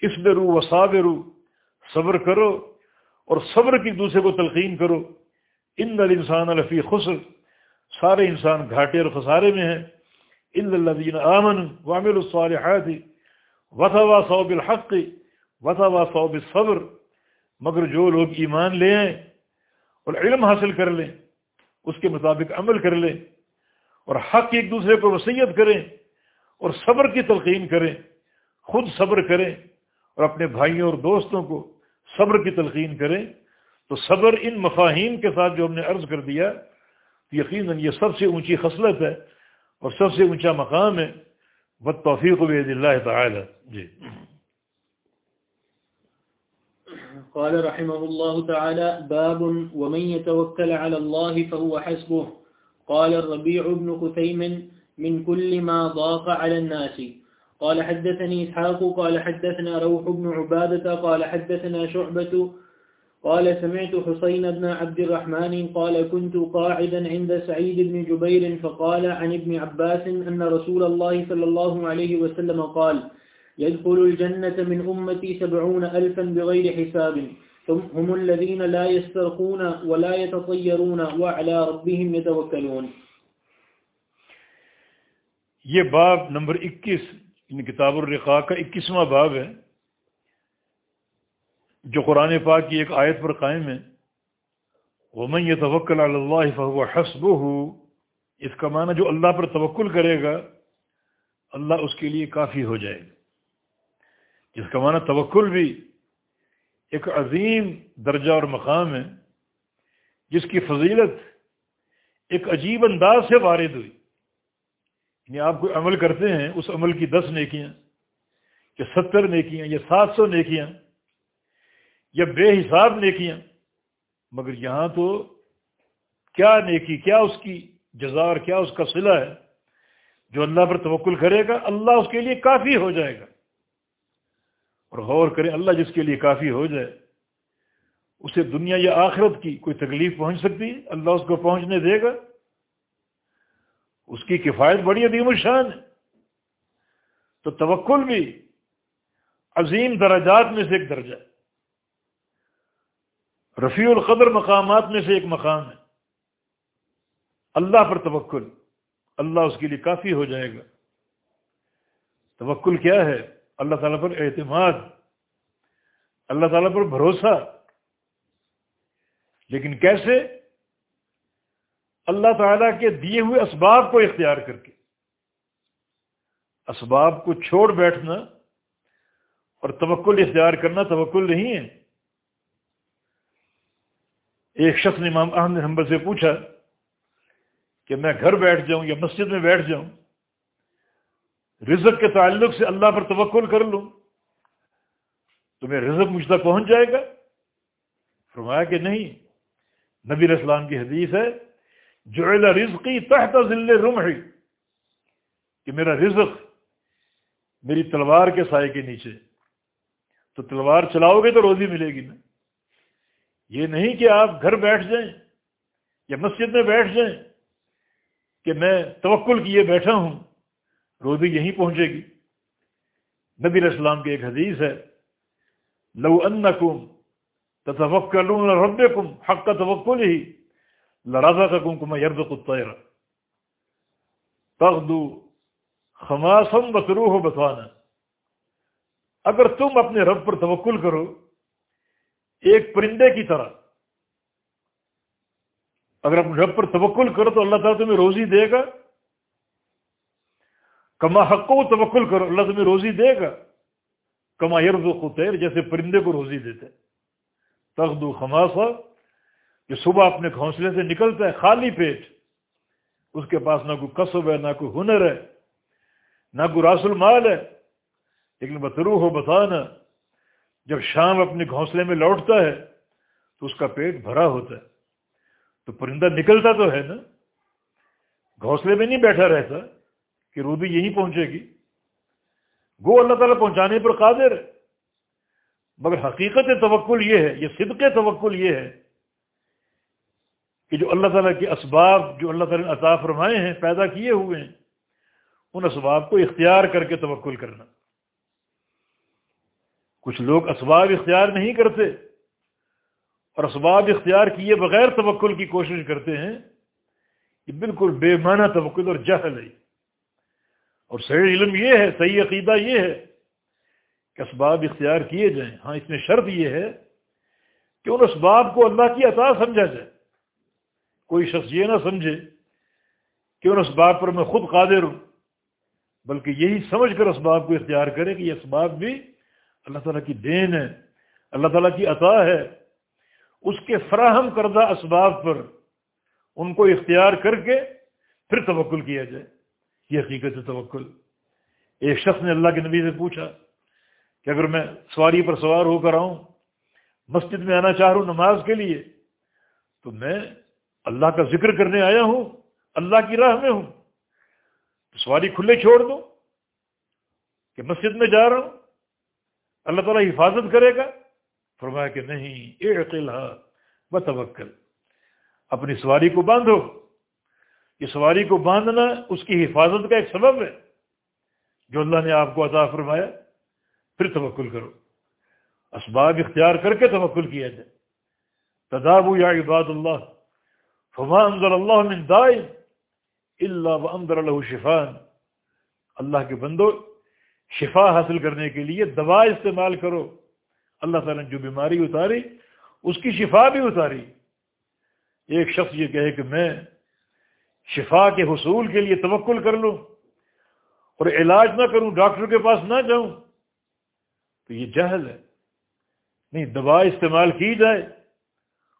اس میں رو و رو صبر کرو اور صبر کی دوسرے کو تلقین کرو۔ ان انسان الفی خسر۔ سارے انسان گھاٹے اور خسارے میں ہیں۔ ان اللہ آمن وامل الصالحات وطوا صوب الحق وطوا صوب صبر مگر جو لوگ ایمان لے آئیں اور علم حاصل کر لیں، اس کے مطابق عمل کر لیں۔ اور حق ایک دوسرے کو وسیعت کریں اور صبر کی تلقین کریں، خود صبر کریں اور اپنے بھائیوں اور دوستوں کو صبر کی تلقین کریں۔ تو صبر ان مفاہیم کے ساتھ جو ہم نے عرض کر دیا یقیناً یہ سب سے اونچی خصلت ہے اور سب سے اونچا مقام ہے۔ والتوفيق بيد الله تعالى جي. جی۔ قال رحمه الله تعالى باب ومن يتوكل على الله فهو حسبه۔ قال الربيع بن كثيم من كل ما ضاق على الناس. قال حدثني إسحاق، قال حدثنا روح بن عبادة، قال حدثنا شعبة، قال سمعت حسين بن عبد الرحمن قال كنت قاعدا عند سعيد بن جبير فقال عن ابن عباس أن رسول الله صلى الله عليه وسلم قال يدخل الجنة من أمتي سبعون ألفا بغير حساب. هم الذين لا يسترقون ولا يتطيرون وعلى ربهم يتوكلون. یہ باب نمبر اکیس ان کتاب الرقاء کا اکیسواں باب ہے، جو قرآن پاک کی ایک آیت پر قائم ہے۔ وہ میں یہ توکل اللہ فہو حسب اس کا معنی جو اللہ پر توکل کرے گا، اللہ اس کے لیے کافی ہو جائے گا۔ جس کا معنی توکل بھی ایک عظیم درجہ اور مقام ہے، جس کی فضیلت ایک عجیب انداز سے وارد ہوئی۔ یعنی آپ کوئی عمل کرتے ہیں، اس عمل کی دس نیکیاں، یا ستر نیکیاں، یا سات سو نیکیاں، یا بے حساب نیکیاں، مگر یہاں تو کیا نیکی، کیا اس کی جزا اور کیا اس کا صلہ ہے؟ جو اللہ پر توکل کرے گا، اللہ اس کے لیے کافی ہو جائے گا۔ اور غور کریں اللہ جس کے لیے کافی ہو جائے اسے دنیا یا آخرت کی کوئی تکلیف پہنچ سکتی ہے؟ اللہ اس کو پہنچنے دے گا۔ اس کی کفایت بڑی عظیم الشان ہے۔ تو توکل بھی عظیم درجات میں سے ایک درجہ ہے۔ رفیع القدر مقامات میں سے ایک مقام ہے۔ اللہ پر توکل، اللہ اس کے لیے کافی ہو جائے گا۔ توکل کیا ہے؟ اللہ تعالیٰ پر اعتماد، اللہ تعالیٰ پر بھروسہ۔ لیکن کیسے؟ اللہ تعالیٰ کے دیے ہوئے اسباب کو اختیار کر کے۔ اسباب کو چھوڑ بیٹھنا اور توکل اختیار کرنا توکل نہیں ہے۔ ایک شخص نے امام احمد حمبر سے پوچھا کہ میں گھر بیٹھ جاؤں یا مسجد میں بیٹھ جاؤں؟ رزق کے تعلق سے اللہ پر توکل کر لوں تو میرا رزق مجھ تک پہنچ جائے گا؟ فرمایا کہ نہیں۔ نبی اسلام کی حدیث ہے جو رزقی تحت ذل رمحی، کہ میرا رزق میری تلوار کے سائے کے نیچے۔ تو تلوار چلاؤ گے تو روزی ملے گی نا۔ یہ نہیں کہ آپ گھر بیٹھ جائیں یا مسجد میں بیٹھ جائیں کہ میں توکل کیے بیٹھا ہوں روزی یہیں پہنچے گی۔ نبی السلام کی ایک حدیث ہے، لو انکم تتوکلون ربکم حق توکل ہی لڑا کم یرد الطیر۔ تغدو خماسم بسرو ہو بسوانا اگر تم اپنے رب پر توکل کرو، ایک پرندے کی طرح۔ اگر اپنے رب پر توکل کرو تو اللہ تعالیٰ تمہیں روزی دے گا۔ کما حق و توکل کرو، اللہ تمہیں روزی دے گا۔ کما یرز و خطیر جیسے پرندے کو روزی دیتے۔ تخد و خماسا جو صبح اپنے گھونسلے سے نکلتا ہے، خالی پیٹ۔ اس کے پاس نہ کوئی کسب ہے، نہ کوئی ہنر ہے، نہ کوئی راس المال ہے۔ لیکن بترو ہو بتانا جب شام اپنے گھونسلے میں لوٹتا ہے، تو اس کا پیٹ بھرا ہوتا ہے۔ تو پرندہ نکلتا تو ہے نا، گھونسلے میں نہیں بیٹھا رہتا۔ کہ روبی یہیں پہنچے گی۔ گو اللہ تعالیٰ پہنچانے پر قادر۔ ہے مگر حقیقت توکل یہ ہے، یہ صدق توکل یہ ہے کہ جو اللہ تعالیٰ کے اسباب جو اللہ تعالیٰ نے عطا فرمائے ہیں، پیدا کیے ہوئے ہیں، ان اسباب کو اختیار کر کے توکل کرنا۔ کچھ لوگ اسباب اختیار نہیں کرتے اور اسباب اختیار کیے بغیر توکل کی کوشش کرتے ہیں، یہ بالکل بے معنی توکل اور جہل ہے۔ اور صحیح علم یہ ہے، صحیح عقیدہ یہ ہے کہ اسباب اختیار کیے جائیں۔ ہاں اس میں شرط یہ ہے کہ ان اسباب کو اللہ کی عطا سمجھا جائے۔ کوئی شخص یہ نہ سمجھے کہ ان اسباب پر میں خود قادر ہوں، بلکہ یہی سمجھ کر اسباب کو اختیار کرے کہ یہ اسباب بھی اللہ تعالیٰ کی دین ہے، اللہ تعالیٰ کی عطا ہے۔ اس کے فراہم کردہ اسباب پر ان کو اختیار کر کے پھر توکل کیا جائے۔ یہ حقیقت توکل ایک شخص نے اللہ کے نبی سے پوچھا کہ اگر میں سواری پر سوار ہو کر آؤں مسجد میں آنا چاہ رہا ہوں نماز کے لیے تو میں اللہ کا ذکر کرنے آیا ہوں اللہ کی راہ میں ہوں تو سواری کھلے چھوڑ دو کہ مسجد میں جا رہا ہوں اللہ تعالیٰ حفاظت کرے گا فرمایا کہ نہیں اے عقیلہ بتوکل اپنی سواری کو باندھو یہ سواری کو باندھنا اس کی حفاظت کا ایک سبب ہے۔ جو اللہ نے آپ کو عطا فرمایا، پھر توکل کرو۔ اسباب اختیار کر کے توکل کیا جائے۔ تدابو یا عباد اللہ، فما انزل اللہ من دائم اللہ و اللہ شفان اللہ کے بندو، شفا حاصل کرنے کے لیے دوا استعمال کرو۔ اللہ تعالیٰ نے جو بیماری اتاری، اس کی شفا بھی اتاری۔ ایک شخص یہ کہے کہ میں شفا کے حصول کے لیے توکل کر لوں اور علاج نہ کروں، ڈاکٹر کے پاس نہ جاؤں۔ تو یہ جہل ہے۔ نہیں، دوا استعمال کی جائے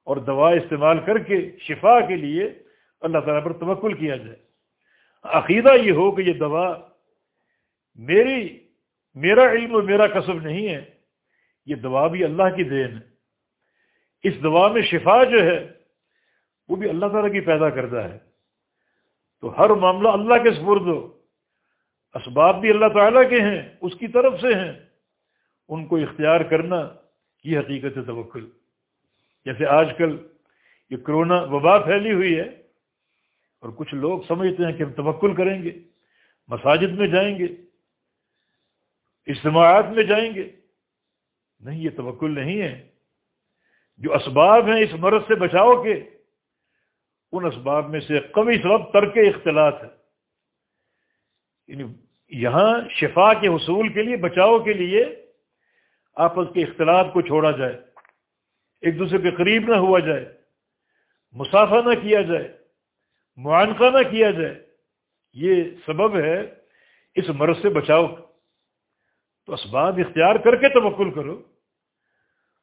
اور دوا استعمال کر کے شفا کے لیے اللہ تعالیٰ پر توکل کیا جائے۔ عقیدہ یہ ہو کہ یہ دوا میری، میرا علم و میرا کسب نہیں ہے، یہ دوا بھی اللہ کی دین ہے۔ اس دوا میں شفا جو ہے، وہ بھی اللہ تعالیٰ کی پیدا کرتا ہے۔ تو ہر معاملہ اللہ کے سپرد ہو۔ اسباب بھی اللہ تعالیٰ کے ہیں، اس کی طرف سے ہیں۔ ان کو اختیار کرنا یہ حقیقت توکل۔ جیسے آج کل یہ کرونا وبا پھیلی ہوئی ہے اور کچھ لوگ سمجھتے ہیں کہ ہم توکل کریں گے، مساجد میں جائیں گے، اجتماعات میں جائیں گے۔ نہیں، یہ توکل نہیں ہے۔ جو اسباب ہیں اس مرض سے بچاؤ کے ان اسباب میں سے قوی سبب ترک اختلاط ہے۔ یعنی یہاں شفا کے حصول کے لیے، بچاؤ کے لیے آپس کے اختلاط کو چھوڑا جائے، ایک دوسرے کے قریب نہ ہوا جائے، مسافہ نہ کیا جائے، معانقہ نہ کیا جائے۔ یہ سبب ہے اس مرض سے بچاؤ۔ تو اسباب اختیار کر کے توکل کرو۔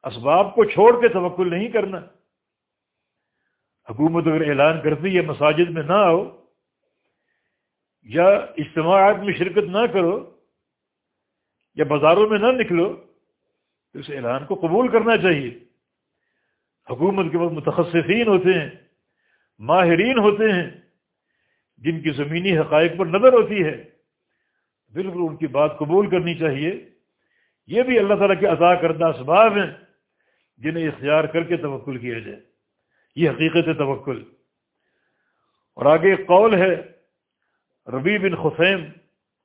اسباب کو چھوڑ کے توکل نہیں کرنا۔ حکومت اگر اعلان کرتی ہے مساجد میں نہ آؤ یا اجتماعات میں شرکت نہ کرو یا بازاروں میں نہ نکلو، تو اس اعلان کو قبول کرنا چاہیے۔ حکومت کے بعد متخصصین ہوتے ہیں، ماہرین ہوتے ہیں، جن کی زمینی حقائق پر نظر ہوتی ہے، بالکل ان کی بات قبول کرنی چاہیے۔ یہ بھی اللہ تعالیٰ کے عطا کردہ اسباب ہیں جنہیں اختیار کر کے توکل کیا جائے۔ یہ حقیقت توکل۔ اور آگے ایک قول ہے ربی بن خسین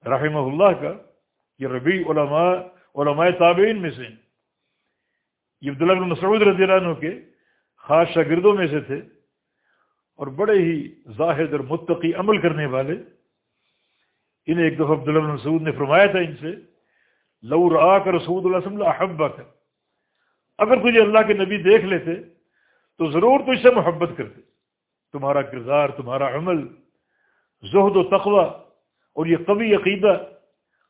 رحمہ اللہ کا، یہ ربی علماء علماء تابعین میں سے یہ عبداللہ بن مسعود رضی اللہ عنہ کے خاص شاگردوں میں سے تھے۔ اور بڑے ہی زاہد اور متقی عمل کرنے والے۔ انہیں ایک دفعہ عبداللہ بن مسعود نے فرمایا تھا ان سے، لو را کر رسود اللہ وسلم احبا کر اگر تجھے اللہ کے نبی دیکھ لیتے تو ضرور تجھ سے محبت کرتے۔ تمہارا کردار، تمہارا عمل، زہد و تقوی اور یہ قوی عقیدہ،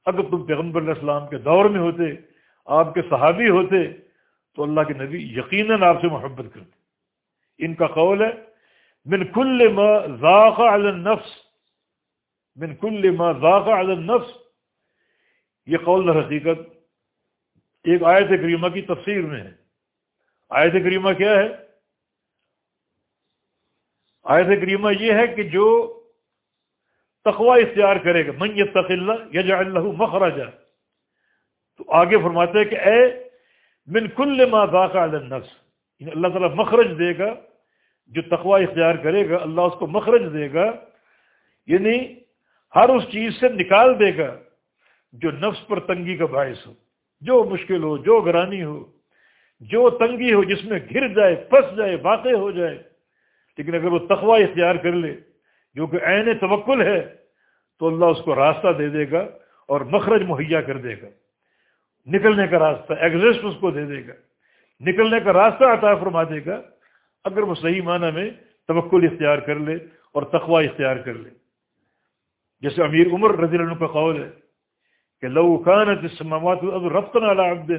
اگر تم پیغمبر علیہ السلام کے دور میں ہوتے، آپ کے صحابی ہوتے، تو اللہ کے نبی یقیناً آپ سے محبت کرتے۔ ان کا قول ہے، من کل ما ذاق علی النفس، من کل ما ذاق علی النفس۔ یہ قول حقیقت ایک آیت کریمہ کی تفسیر میں ہے۔ آیت کریمہ کیا ہے؟ آیت کریمہ یہ ہے کہ جو تقوی اختیار کرے گا، من یتق اللہ یجعل اللہ مخرجا۔ تو آگے فرماتے ہیں کہ اے، من کل ما ذاق علی النفس۔ یعنی اللہ تعالیٰ مخرج دے گا، جو تقوی اختیار کرے گا، اللہ اس کو مخرج دے گا۔ یعنی ہر اس چیز سے نکال دے گا جو نفس پر تنگی کا باعث ہو۔ جو مشکل ہو، جو گرانی ہو، جو تنگی ہو، جس میں گر جائے، پھنس جائے، واقع ہو جائے۔ لیکن اگر وہ تقوی اختیار کر لے، جو کہ عین توکل ہے، تو اللہ اس کو راستہ دے دے گا اور مخرج مہیا کر دے گا۔ نکلنے کا راستہ ایگزسٹ اس کو دے دے گا۔ نکلنے کا راستہ عطا فرما دے گا۔ اگر وہ صحیح معنی میں توکل اختیار کر لے اور تقوی اختیار کر لے۔ جیسے امیر عمر رضی اللہ عنہ کا قول ہے کہ لو کانت السماوات رفتن علی عبد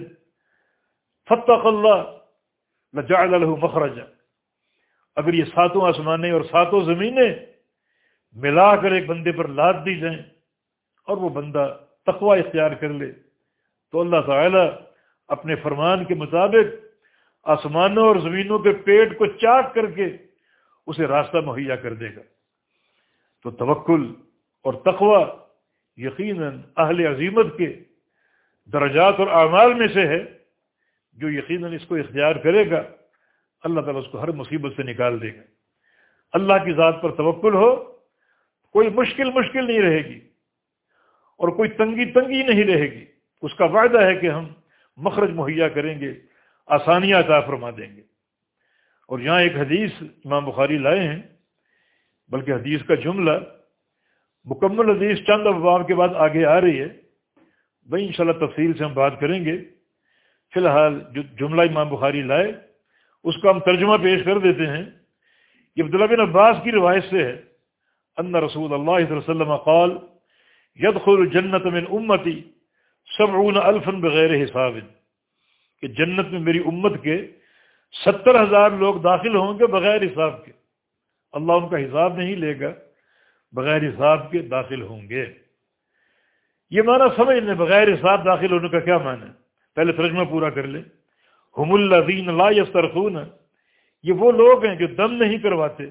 فتق اللہ، لجعل له مخرجا۔ اگر یہ ساتوں آسمانیں اور ساتوں زمینیں ملا کر ایک بندے پر لاد دی جائیں اور وہ بندہ تقوی اختیار کر لے، تو اللہ تعالی اپنے فرمان کے مطابق آسمانوں اور زمینوں کے پیٹ کو چاک کر کے اسے راستہ مہیا کر دے گا۔ تو توکل اور تقوی یقیناً اہل عظیمت کے درجات اور اعمال میں سے ہے جو یقیناً اس کو اختیار کرے گا۔ اللہ تعالیٰ اس کو ہر مصیبت سے نکال دے گا۔ اللہ کی ذات پر توکل ہو، کوئی مشکل مشکل نہیں رہے گی اور کوئی تنگی تنگی نہیں رہے گی۔ اس کا وعدہ ہے کہ ہم مخرج مہیا کریں گے، آسانیاں عطا فرما دیں گے۔ اور یہاں ایک حدیث امام بخاری لائے ہیں، بلکہ حدیث کا جملہ مکمل حدیث چند ابواب کے بعد آگے آ رہی ہے۔ وہی انشاءاللہ تفصیل سے ہم بات کریں گے۔ فی الحال جو جملہ امام بخاری لائے اس کا ہم ترجمہ پیش کر دیتے ہیں یہ عبداللہ بن عباس کی روایت سے ہے، ان رسول اللہ صلی اللہ علیہ وسلم قال يدخل جنت من امتی سبعون الفا بغیر حساب. کہ جنت میں میری امت کے ستر ہزار لوگ داخل ہوں گے بغیر حساب کے۔ اللہ ان کا حساب نہیں لے گا، بغیر حساب کے داخل ہوں گے۔ یہ معنی سمجھ لیں بغیر حساب داخل ہونے کا کیا معنی ہے؟ پہلے ترجمہ پورا کر لیں۔ ہم اللہ لا یسترخون. یہ وہ لوگ ہیں جو دم نہیں کرواتے.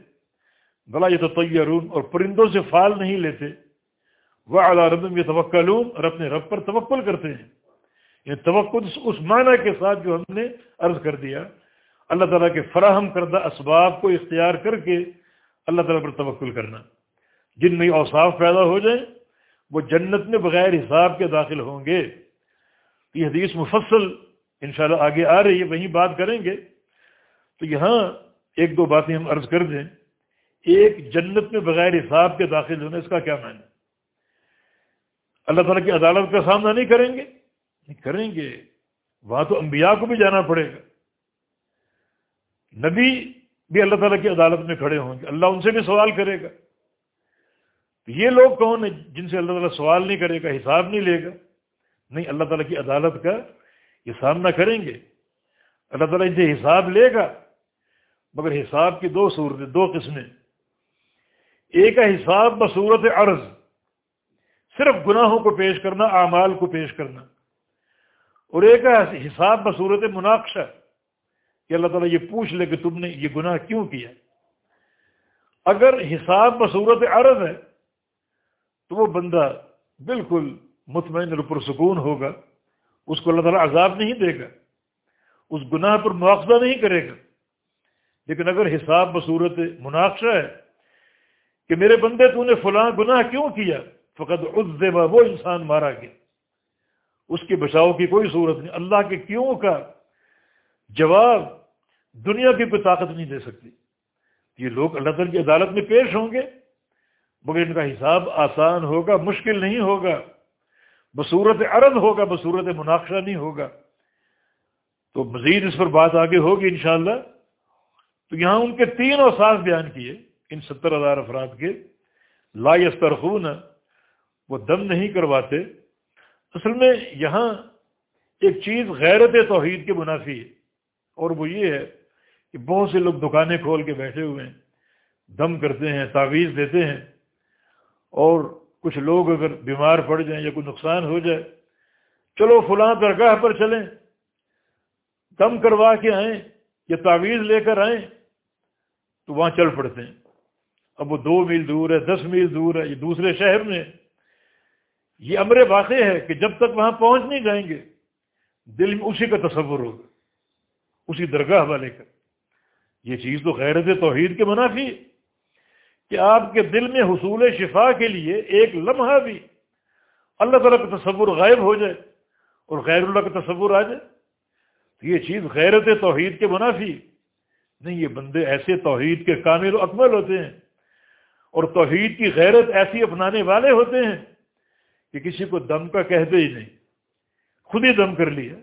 بلا یہ تو تیارون اور پرندوں سے فال نہیں لیتے. وہ اعلیٰ ربم یہ اور اپنے رب پر توکل کرتے ہیں. یہ توقع اس معنی کے ساتھ جو ہم نے عرض کر دیا. اللہ تعالیٰ کے فراہم کردہ اسباب کو اختیار کر کے اللہ تعالیٰ پر توکل کرنا. جن میں اوصاف پیدا ہو جائیں، وہ جنت میں بغیر حساب کے داخل ہوں گے. یہ حدیث مفصل انشاءاللہ آگے آ رہی ہے، وہیں بات کریں گے۔ تو یہاں ایک دو باتیں ہم عرض کر دیں۔ ایک، جنت میں بغیر حساب کے داخل ہونے اس کا کیا معنی؟ اللہ تعالیٰ کی عدالت کا سامنا نہیں کریں گے؟ نہیں کریں گے۔ وہاں تو انبیاء کو بھی جانا پڑے گا۔ نبی بھی اللہ تعالیٰ کی عدالت میں کھڑے ہوں گے۔ اللہ ان سے بھی سوال کرے گا۔ یہ لوگ کون ہیں جن سے اللہ تعالیٰ سوال نہیں کرے گا، حساب نہیں لے گا؟ نہیں، اللہ تعالیٰ کی عدالت کا یہ سامنا کریں گے۔ اللہ تعالیٰ ان سے حساب لے گا۔ مگر حساب کی دو صورتیں، دو قسمیں۔ ایک ہے حساب بصورت عرض، صرف گناہوں کو پیش کرنا، اعمال کو پیش کرنا۔ اور ایک ہے حساب بصورت مناقشہ، کہ اللہ تعالیٰ یہ پوچھ لے کہ تم نے یہ گناہ کیوں کیا؟ اگر حساب بصورت عرض ہے، تو وہ بندہ بالکل مطمئن اور پرسکون ہوگا۔ اس کو اللہ تعالیٰ عذاب نہیں دے گا، اس گناہ پر مواخذہ نہیں کرے گا۔ لیکن اگر حساب بصورت مناقشہ ہے کہ میرے بندے تو نے فلاں گناہ کیوں کیا؟ فقط عز وہ انسان مارا گیا۔ اس کے بچاؤ کی کوئی صورت نہیں۔ اللہ کے کیوں کا جواب دنیا کی کوئی طاقت نہیں دے سکتی؟ یہ لوگ اللہ تعالیٰ کی عدالت میں پیش ہوں گے، مگر ان کا حساب آسان ہوگا، مشکل نہیں ہوگا۔ بصورت عرض ہوگا، بصورت مناقشہ نہیں ہوگا۔ تو مزید اس پر بات آگے ہوگی انشاءاللہ۔ تو یہاں ان کے تین اوساف بیان کیے، ان ستر ہزار افراد کے۔ لا یسترخون، وہ دم نہیں کرواتے۔ اصل میں یہاں ایک چیز غیرت توحید کے منافی ہے۔ اور وہ یہ ہے کہ بہت سے لوگ دکانیں کھول کے بیٹھے ہوئے ہیں، دم کرتے ہیں، تعویذ دیتے ہیں۔ اور کچھ لوگ اگر بیمار پڑ جائیں یا کوئی نقصان ہو جائے، چلو فلاں درگاہ پر چلیں، دم کروا کے آئیں یا تعویذ لے کر آئیں، تو وہاں چل پڑتے ہیں۔ اب وہ دو میل دور ہے، دس میل دور ہے، یہ دوسرے شہر میں۔ یہ امر واقع ہے کہ جب تک وہاں پہنچ نہیں جائیں گے، دل میں اسی کا تصور ہوگا، اسی درگاہ والے کا۔ یہ چیز تو غیرت توحید کے منافی کہ آپ کے دل میں حصول شفا کے لیے ایک لمحہ بھی اللہ تعالیٰ کا تصور غائب ہو جائے اور غیر اللہ کا تصور آ جائے، تو یہ چیز غیرت توحید کے منافی نہیں، یہ بندے ایسے توحید کے کامل و اکمل ہوتے ہیں اور توحید کی غیرت ایسی اپنانے والے ہوتے ہیں کہ کسی کو دم کا کہتے ہی نہیں۔ خود ہی دم کر لیا،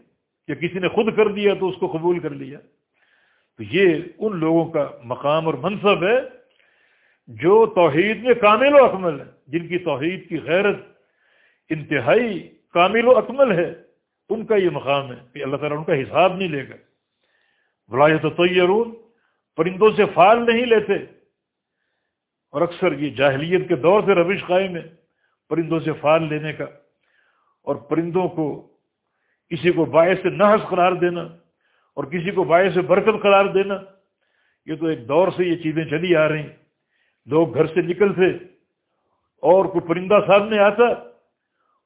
یا کسی نے خود کر دیا تو اس کو قبول کر لیا۔ تو یہ ان لوگوں کا مقام اور منصب ہے جو توحید میں کامل و اکمل ہے، جن کی توحید کی غیرت انتہائی کامل و اکمل ہے، ان کا یہ مقام ہے کہ اللہ تعالیٰ ان کا حساب نہیں لے گا۔ ولایت طیرون پرندوں سے فال نہیں لیتے۔ اور اکثر یہ جاہلیت کے دور سے روش قائم ہے، پرندوں سے فال لینے کا۔ اور پرندوں کو کسی کو باعث سے نحس قرار دینا، اور کسی کو باعث سے برکت قرار دینا، یہ تو ایک دور سے یہ چیزیں چلی آ رہی ہیں۔ لوگ گھر سے نکلتے اور کوئی پرندہ سامنے آتا،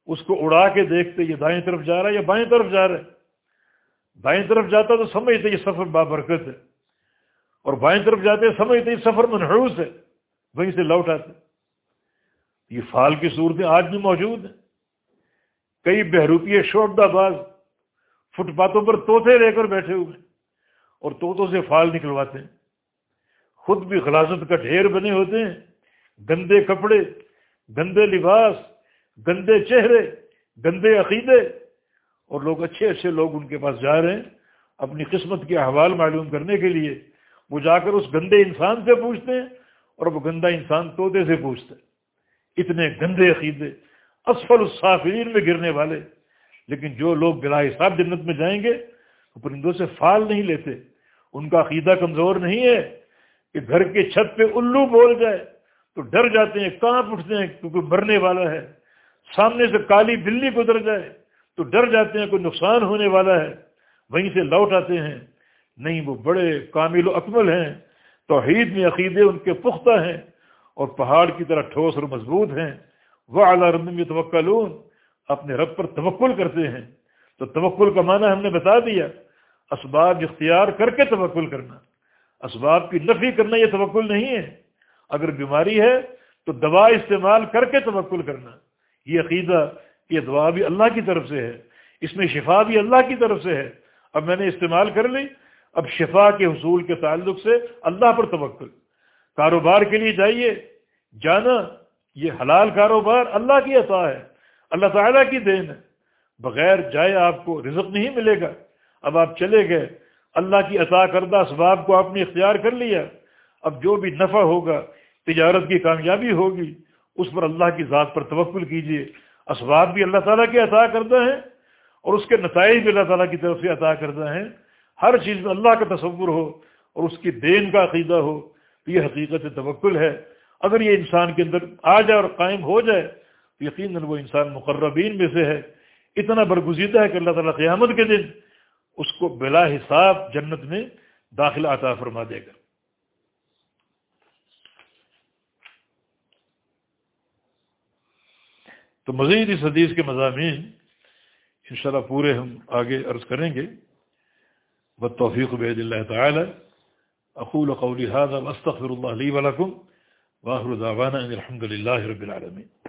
اس کو اڑا کے دیکھتے، یہ دائیں طرف جا رہا ہے یا بائیں طرف جا رہا ہے؟ دائیں طرف جاتا تو سمجھتے یہ سفر بابرکت ہے۔ اور بائیں طرف جاتے سمجھتے یہ سفر منحوس ہے، وہیں سے لوٹ آتے۔ یہ فال کی صورتیں آج بھی موجود ہیں۔ کئی بہروپیے شوٹا باز فٹ پاتھوں پر توتے لے کر بیٹھے ہوئے اور طوطوں سے فال نکلواتے ہیں۔ خود بھی غلاظت کا ڈھیر بنے ہوتے ہیں۔ گندے کپڑے، گندے لباس، گندے چہرے، گندے عقیدے۔ اور لوگ اچھے اچھے لوگ ان کے پاس جا رہے ہیں اپنی قسمت کے احوال معلوم کرنے کے لیے۔ وہ جا کر اس گندے انسان سے پوچھتے ہیں اور وہ گندا انسان طوطے سے پوچھتے ہیں۔ اتنے گندے عقیدے، اسفل الصافرین میں گرنے والے۔ لیکن جو لوگ بلا حساب جنت میں جائیں گے، وہ پرندوں سے فال نہیں لیتے۔ ان کا عقیدہ کمزور نہیں ہے۔ کہ گھر کے چھت پہ الو بول جائے تو ڈر جاتے ہیں کہاں اٹھتے ہیں کیونکہ مرنے والا ہے۔ سامنے سے کالی بلی گزر جائے تو ڈر جاتے ہیں، کوئی نقصان ہونے والا ہے۔ وہیں سے لوٹ آتے ہیں۔ نہیں، وہ بڑے کامل و اکمل ہیں۔ توحید میں عقیدے ان کے پختہ ہیں اور پہاڑ کی طرح ٹھوس اور مضبوط ہیں۔ وہ اعلیٰ رب توکلون اپنے رب پر توکل کرتے ہیں۔ تو توکل کا معنی ہم نے بتا دیا۔ اسباب اختیار کر کے توکل کرنا۔ اسباب کی نفی کرنا یہ توکل نہیں ہے۔ اگر بیماری ہے تو دوا استعمال کر کے توکل کرنا۔ یہ عقیدہ یہ دعا بھی اللہ کی طرف سے ہے۔ اس میں شفا بھی اللہ کی طرف سے ہے۔ اب میں نے استعمال کر لی۔ اب شفا کے حصول کے تعلق سے اللہ پر توکل۔ کاروبار کے لیے جائیے۔ جانا۔ یہ حلال کاروبار اللہ کی عطا ہے۔ اللہ تعالیٰ کی دین ہے۔ بغیر جائے آپ کو رزق نہیں ملے گا۔ اب آپ چلے گئے۔ اللہ کی عطا کردہ اسباب کو آپ نے اختیار کر لیا، اب جو بھی نفع ہوگا، تجارت کی کامیابی ہوگی، اس پر اللہ کی ذات پر توقل کیجیے اسباب بھی اللہ تعالیٰ کے عطا کردہ ہیں اور اس کے نتائج بھی اللہ تعالیٰ کی طرف سے عطا کردہ ہیں۔ ہر چیز میں اللہ کا تصور ہو اور اس کی دین کا عقیدہ ہو، تو یہ حقیقت توکل ہے۔ اگر یہ انسان کے اندر آ جائے اور قائم ہو جائے، تو یقیناً وہ انسان مقربین میں سے ہے۔ اتنا برگزیدہ ہے کہ اللہ تعالیٰ قیامت کے دن اس کو بلا حساب جنت میں داخلہ عطا فرما دے گا۔ تو مزید اس حدیث کے مضامین انشاءاللہ پورے ہم آگے عرض کریں گے۔ بد توفیق بید اللہ تعالی۔ اقول قولی هذا واستغفر الله لي ولكم واخر دعوانا ان الحمد لله رب العالمين۔